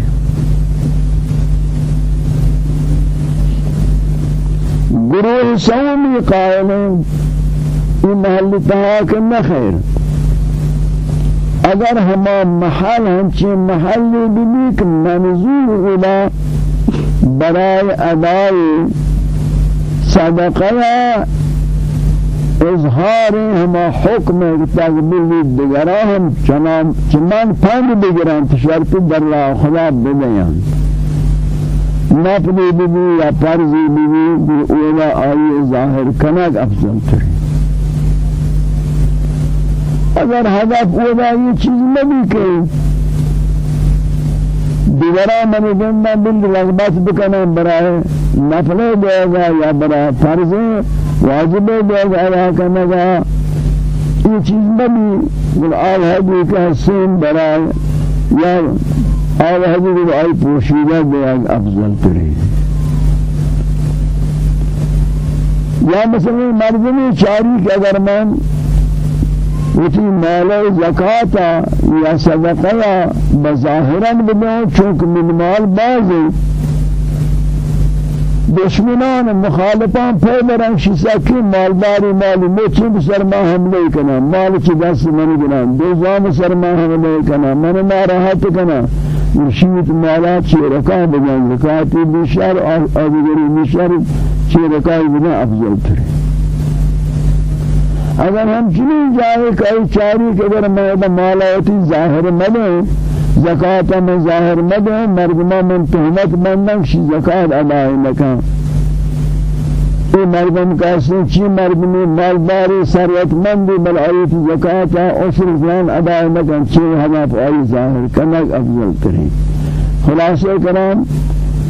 گروہ سومی قائل ہیں یہ محل تحاک نخیر اگر ہما محل ہنچی محلی بلیک منظور إلى برای ادائی صدقہ اظهار ہما حکم تقبیل دیگرہ ہم چنان چنان پاند بگران تشرط در لا خدا بدیان نفلی ببی یا پرزی ببی بی اولا آئی ظاہر کنک افضل تری اگر هدف اولا یہ چیز نبی کہ دیگرہ منی گندہ بند رغبت بکنم برای نفلے دے گا یا برای فرضیں واجب ہے ادا کرنے کا یہ چیز نبی گل آل حدی کا حسین برائے یا آل حدی کو آئی پوشیدہ دے افضل تری یا مثلا مردمی چاری کہ اگر میں وتی مال زکاتا یا صدقہ بظاہرا بدوں چونکہ من مال بعضی دشمنان مخالفان پی برن شیسا کی مالداری مالی موچی بسر ما حمله کنا مال چی دست من گنان دوزام سر ما حمله کنا من ناراحت کنا مرشید مالا چی رکا بگن. رکاتی بیشار آدگری بیشار چی رکای بنا افضل تری. اگر ہم چنین جائے کئی چاری کہ اگر میں مالا ہوتی ظاہر ملے زکات من ظاهر مده مردما من تهمت مندن شی زکات ادا نکن ای مردم کسی چی مردمی مالداری ثروت مندی بل آیت زکات اصل فلان ادا نکن چی هدف آئی ظاهر کنک افضل تری خلاصه کرام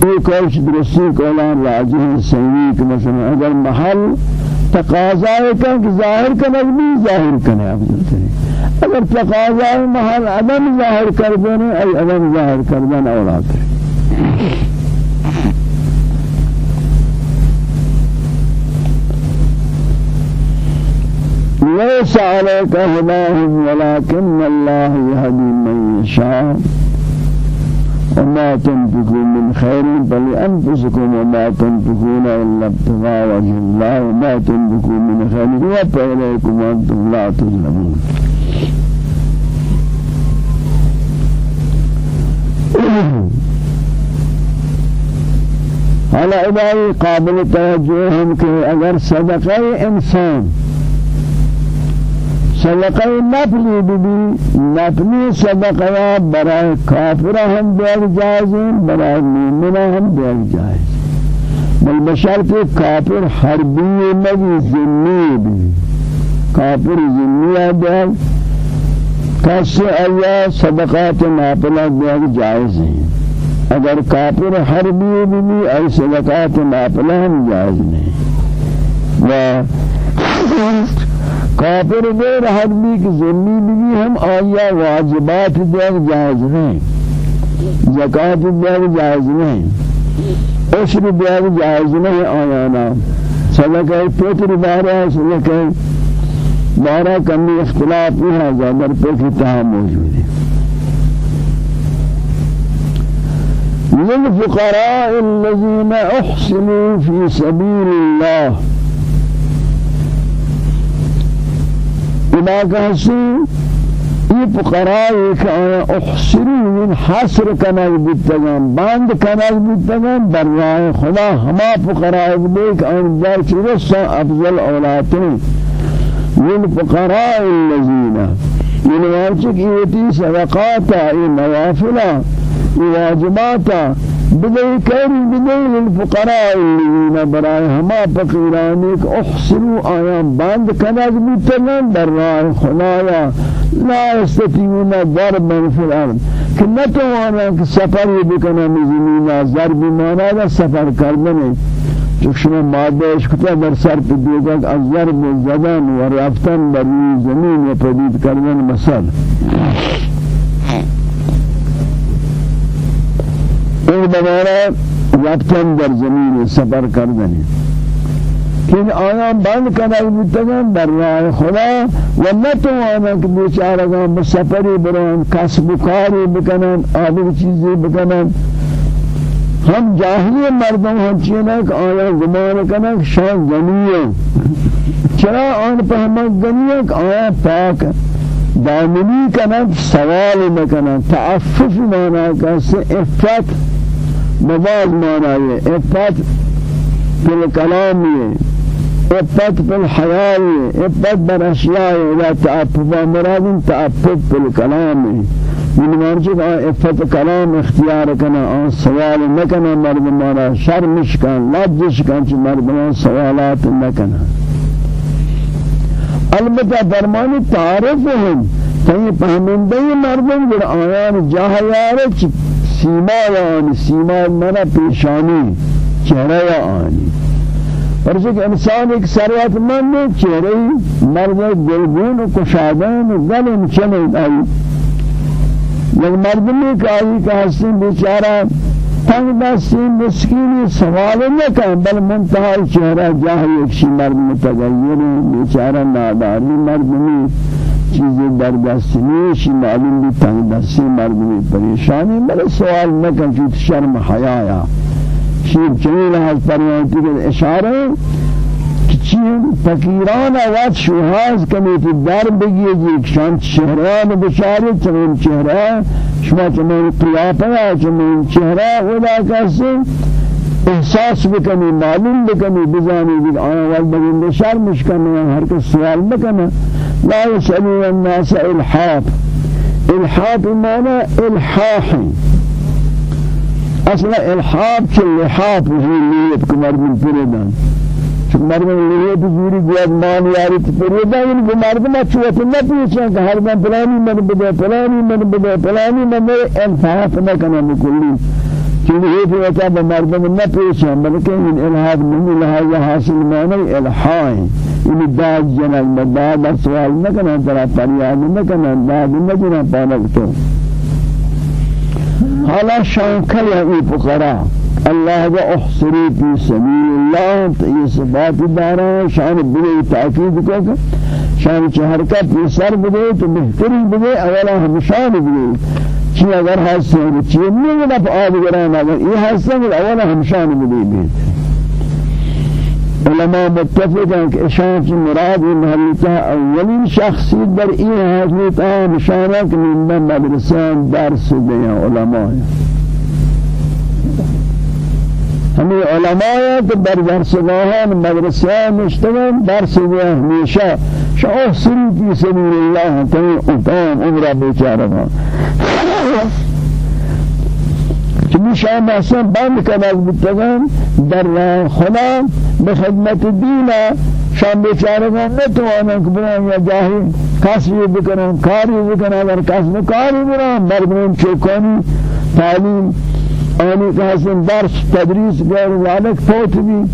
یہ کوش درستی کولان راجح سنوی کہ مثلا اگر محل تقاضا ہے کہ ظاہر کنک بھی ظاہر تری اگر تقاضا محل عدم ظاہر کر دینے ای عدم ظاہر کر دینا أولاد. ليس عليك هداهم ولكن الله يهدي من يشاء وما تنفقوا من خير فلأنفسكم وما تنفقون إلا ابتغاء وجه الله وما تنفقوا من خير يوفى إليكم وأنتم لا تظلمون. حالا ادائی قابل توجہ ہم کہ اگر انسان صدقہ نفلی بھی نفلی صدقہ برای کافرہ ہم دیر جائز ہیں برای مومنہ ہم دیر جائز بل بشرط کافر حربی مگی ذمی بھی کافر ذمی دیر کس آیا صدقات نافلہ دیر جائز اگر کافر حربی بھی ای صدقات نافلہ ہم جائز نہیں و کافر غیر حد بھی کہ ذمی بھی ہم آیا واجبات دے جائز نہیں زکات دے جائز نہیں عشر دے جائز نہیں آیا نا۔ صدقہ فطر بارہ صدقہ بارہ کمی اختلاف ہے زیادہ پر کتاب موجود ہے۔ للفقراء الذين أحسنوا في سبيل الله إذا كهسي فقراء كان أحسنوا من حسر كنال بيتگان باند كنال بيتگان برای خدا هما فقراء بيك أن ذلك رسا أفضل أولاتين للفقراء الذين من واجب إيتي صدقات إي نوافلا واجباتا بدأي كاري بدأي للفقراء الذين براي هما فقيرانيك احسروا آيان باند كناز بيتنان براي خلايا لا يستطيعون ضربا في الأرض. كنا توانا كسفر بكنا مزمينا ضرب مانا سفر كردنه چکشما مادهش کتا در سر پی دیگه از ضرب زدن و رفتن بر زمین و پدید کردن مثل این بمانا رفتن در زمین سفر کردنی. کہ آیا بند کنال بودتگن در راه خدا و نتوانا که بیچارگان بسفری بران کسب و کاری بکنن آدم چیزی بکنن ہم جاہلی مردوں ہم چینا کہ آیا گمان کنن شان غنی چرا آن پر ہم غنی کہ آیا پاک دامنی کنن سوال مکنن تعفف مانا کہ عفت مواز مانا ہے افت فی الکلام ہے افت فی الحیال ہے افت بر اشیاء لا تعفف مراد تعفف فی الکلام ہے من مرجع افت کلام اختیار کنا آن سوال نکنا مردمانا شرمش کن لجش کن چی مردمان سوالات نکنا۔ البتہ درمانی تعارف ہیں کہیں پہمندہ مردم گر آیان جاہیار چی سیما آنی؟ سیما منا پیشانی چہرہ آنی؟ اور کہ انسان ایک سریعت من نے چہرے مرد گلگون و کشادان و گلن چنید آئی یک مردمی کاری کہ حسن بیچارہ تنگ دستی مسکینی سوال نکن بل منتحال چہرہ جاہی ایک شی مرد متغیر بیچارہ ناداری مردمی چیزی در دست نیشی معلوم بھی تنگ دستی مردمی پریشانی بلے سوال نکن چوت شرم حیایا. شیر چنین لحاظ پریانتی کے اشارہ چین فقیران آوات شوہاز کمیتی در بگیے جی شان چہران بشاری چنین چہرہ شما چنین قیافہ چنین چہرہ خدا کسی احساس بکنی معلوم بکنی بزانی بید آیا والبگین شرمش کنی کس سوال بکنی لا يسألون الناس إلحاف إلحاف معنى إلحاح. أصلا إلحاف كاللحاف هي اللي كمر من فردان مرد لیے تو جوری گواد مان یاری تو پریدا ان کو مرد ما چوت نہ پوچھیں کہ ہر من پلانی من بدے پلانی من بدے پلانی من انصاف نہ کرنا کلی چونکہ یہ بھی ہوتا ہے مردم نہ پوچھیں بلکہ ان الہاد من لہذا حاصل معنی الہائیں ان داد جنال مداد سوال نہ کرنا ترا فریاد نہ کرنا داد نہ کرنا پالک تو. حالا شانکل فقراء اللہ کا احصری فی سبیل اللہ یہ صفات دارا شان بنے تأکید کو شان چہر کا سر بنے تو بہتری بنے اولا ہم شان بنے چی اگر حسن چی؟ نہیں نہ آب گران اگر یہ حسن اولا ہم شان بنے علماء متفق ہیں کہ اشارت مراد محلتا اولین شخصی در این نشانہ کہ من مدرسان درس دیا علماء. ہمیں علماء کہ در درسگاہان مدرسان مشتغل درس دیا ہمیشہ شاہ سری فی سبیل اللہ تمہیں اتام عمرہ بیچارہ چمی شاہ محسن بند کنال بتگن در خدا بخدمت دینا شام بیچارگان نتوانن که بران یا جاہی کسی بکنن کاری بکنن اگر کسی کاری بران مردمین چوکانی تعلیم آنی که حسن درس تدریس غیر ذلك فوت بھی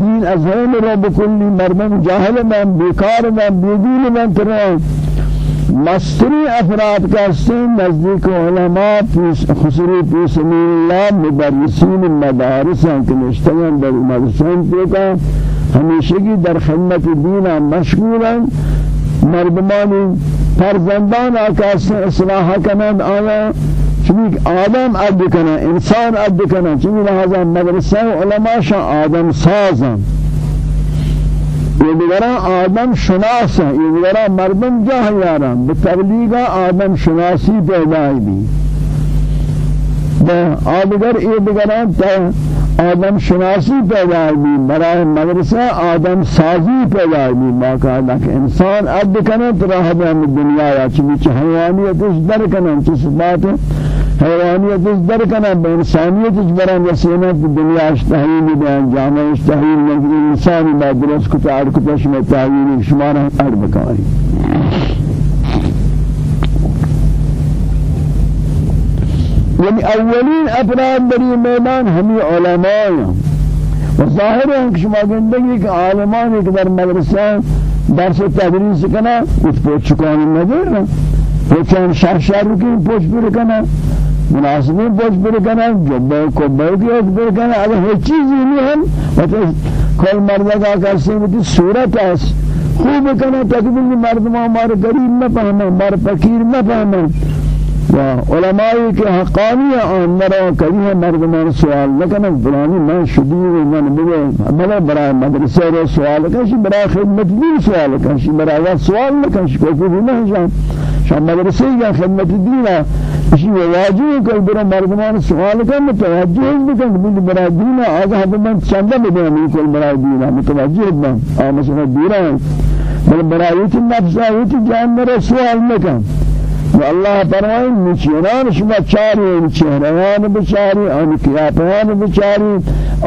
دین از هم را بکلی مردم جاهل من بیکار من بیدین من تران. مستری افراد کا سن نزدیک علماء خصوصی پیش اللہ مدرسین مدارس ہیں کہ نشتگن در مدرسان کا ہمیشگی در خدمت دین مشغول ہیں مردمانی فرزندان آکاس اصلاح کنند آیا چونکہ آدم عد کنن انسان عد کنن چونکہ لہذا مدرسہ علماء شاہ آدم سازن. یہ دیگران آدم شناس ہیں یہ دیگران مردم جاہ یاران آدم شناسی پیدای بھی آدگر یہ دیگران آدم شناسی پیدا بھی برای مدرسہ آدم سازی پیدا بھی باقاعدہ کہ انسان عد کنه تو راہ دنیا یا چیز حیوانیت اس در کنه چیز بات حیوانیت اس در کنه بے انسانیت اس بران یسینت دنیا اشتہین بیان جامع اشتہین نگری انسانی با درست کتا ارکتا شما تعویل شمارا اربکاری یعنی اولین افراد بری میدان ہمی علماء و ظاہر ہے کہ شما گندگی کہ عالمان ایک در مدرسہ درس تدریس کنا اس پوچھ چکانی ندیر پوچھان شر شر رکی پوچھ پر کنا مناسبی پوچھ پر کو بیگی ایک پر کنا اگر ہر چیزی نہیں وقت کل مردہ کا کرسی ہوتی صورت ہے خوب کنا تکبیل مردمان ہمارے غریب نہ پہنے ہمارے فقیر و علمائی کے حقانی آن مرا کبھی مردمان سوال نکنن فلانی من شدیر من بگے بلا برای مدرسے رو سوال کنشی برای خدمت دین سوال کنشی برای وقت سوال نکنشی کوئی بھی نہیں جان شام مدرسے یا خدمت دین اسی واجب کل برای مردمان سوال کن متوجہ بکن بلی برای دین آگاہ بمن چندہ بدن کل برای دین متوجہ بمن آمسنا دیران بل برای نفس آیتی جان مرا سوال نکن. والله فرمائے نچیران شما چاری چهروان بچاری آن کیاپان بچاری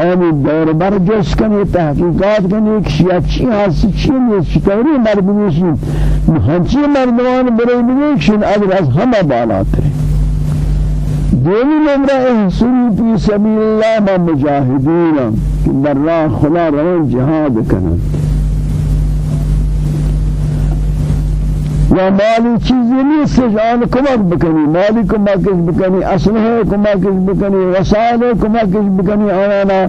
آن دور بر جس کنی تحقیقات کنی کشیا چی هستی چی نیست چطوری مردمیشی هنچی مردمان برای بگیشن اگر از همه بالاتره دومی نمره احسنی فی سبیل الله ما مجاهدین که در راه خدا روان جهاد کنند. یا مالی چیزی نیست آن کمک بکنی مالی کمک بکنی اسلحه کمک بکنی وسائل کمک بکنی آنا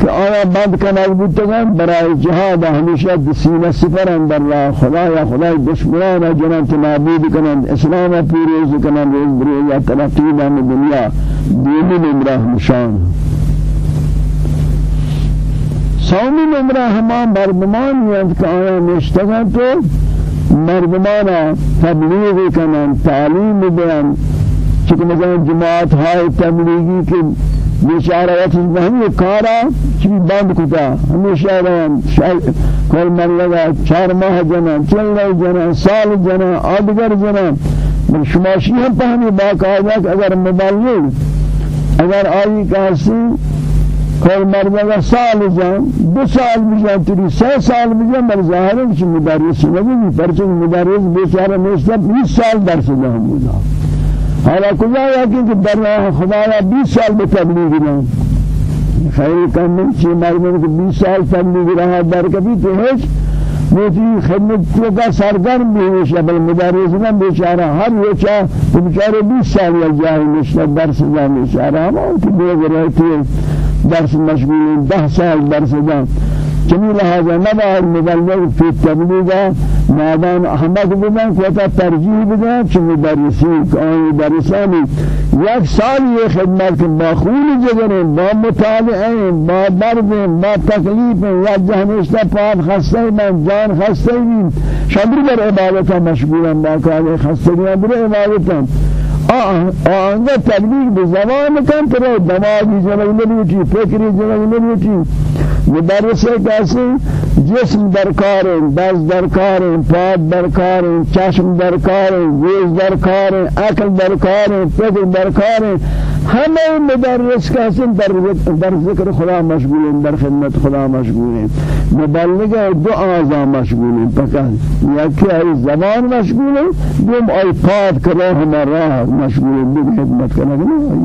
کہ آیا بند کنال بودتگان برای جهاد ہمیشہ سینہ سفر اندر را خدا یا خدا دشمنان جنان تنابود کنند اسلام پیروز کنند روز بروز یا ترقی دام دنیا دینی نمرہ نشان. سومی نمرہ ہما مردمان یاد کہ آیا نشتگان تو مردمانا تبلیغ کنن تعلیم بدن چکہ مثلا جماعت های تبلیغی کے بیچارہ وقت ہم یہ کارا چی بند کتا ہمیشہ رہن کل من لگا چار ماہ جنا چل رہے جنا سال جنا آدگر جنا شماشی ہم پہنی باقاعدہ اگر مبلغ اگر آئی کاسی کل مردگا سال جان دو سال بجان تری سه سال بجان بر ظاهر ہے کہ مدرس نہیں پرچہ مدرس بیچارہ نوشتا 20 سال درس دہم بودا حالا کجا یا کہ در خدایا 20 سال میں تبلیغ نہ خیر کم نہیں چھ مردوں کو 20 سال تبلیغ رہا در کبھی تو ہے موتی خدمت تو کا سرگرم بھی ہے شبل مدرس نہ بیچارہ ہر تو بیچارے 20 سال یا جاہل نشتا درس دہم بیچارہ ہم کہ بے درس مشغول ده سال درس دان چمی لحاظا نباید مبلغ فی تبلیغا مادان احمد بدن کوتا ترجیح بدن چمی درسی آن درسانی یک سال یہ خدمت کہ با خون جگریں با مطالعیں با دردیں با تکلیفیں یا جہنشتہ پاپ خستے من جان خستے من. شبر بر عبادتا مشغولا باقاعدہ خستگیاں بر عبادتا آنگا تبلیغ به زمان کن تو دماغی زمان نمیوچی فکری زمان نمیوچی مدرسه کسی جسم درکار دست درکار پاد درکار چشم درکار گوش درکار عقل درکار فکر درکار همه مدرس کسی در در ذکر خدا مشغول در خدمت خدا مشغول مبلغ دو اعضا مشغول فقط یکی ای زبان مشغول دوم ای پاد کراه مراه مشغول به خدمت کنه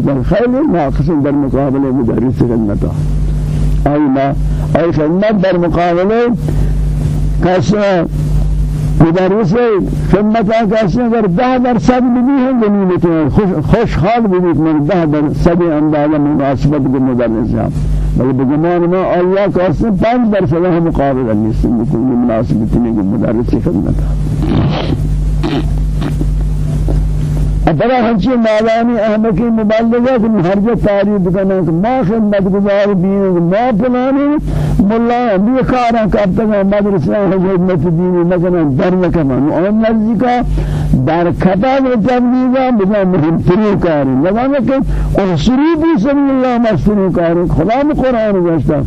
در خیلی ناقص در مقابل مدرس خدمت آئی أي خدمت در مقابلے کسی مدرس خدمت کسی اگر ده درصد بھی ہے غنیمت خوش خوش حال بھی من ده درصد اندازہ مناسبت کے مدرس ہے بل بگمان ما کا اس پانچ درصد ہے مقابل نہیں سے کوئی مناسبت نہیں کہ مدرس خدمت. ابرا ہنچی مالانی احمقی مبلغہ کہ ہر جو تعریف کرنا ما خدمت گزار دین ما پلانی ملا بھی کارا کرتا ہے مدرسہ خدمت دینی مثلا در نکما اون نزدیک در کتاب تبلیغا بنا مهم ترین کاری. لگانا کہ انصری بھی سبیل اللہ مستری کاری. خدا قرآن گشتا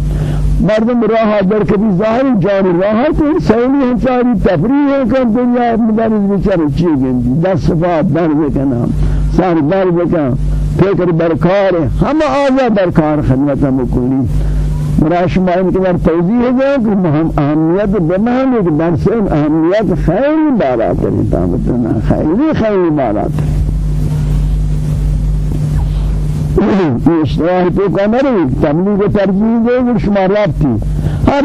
مردم راه در کبی ظاهر جان راه تو سیلی ہنچاری تفریح کہ دنیا مدرس بیچارے چی گندی؟ دس صفات در بکنم سر در بکن فکر برکار ہم آزا برکار خدمت مکلی مراش ما ان کے بار توضیح کہ ہم اہمیت بمہم ہے کہ درس اہمیت خیلی بالا کری تامتنا خیلی خیلی بالا کری اشتراح تو کا نہ ترجیح دے شما رابطی ہر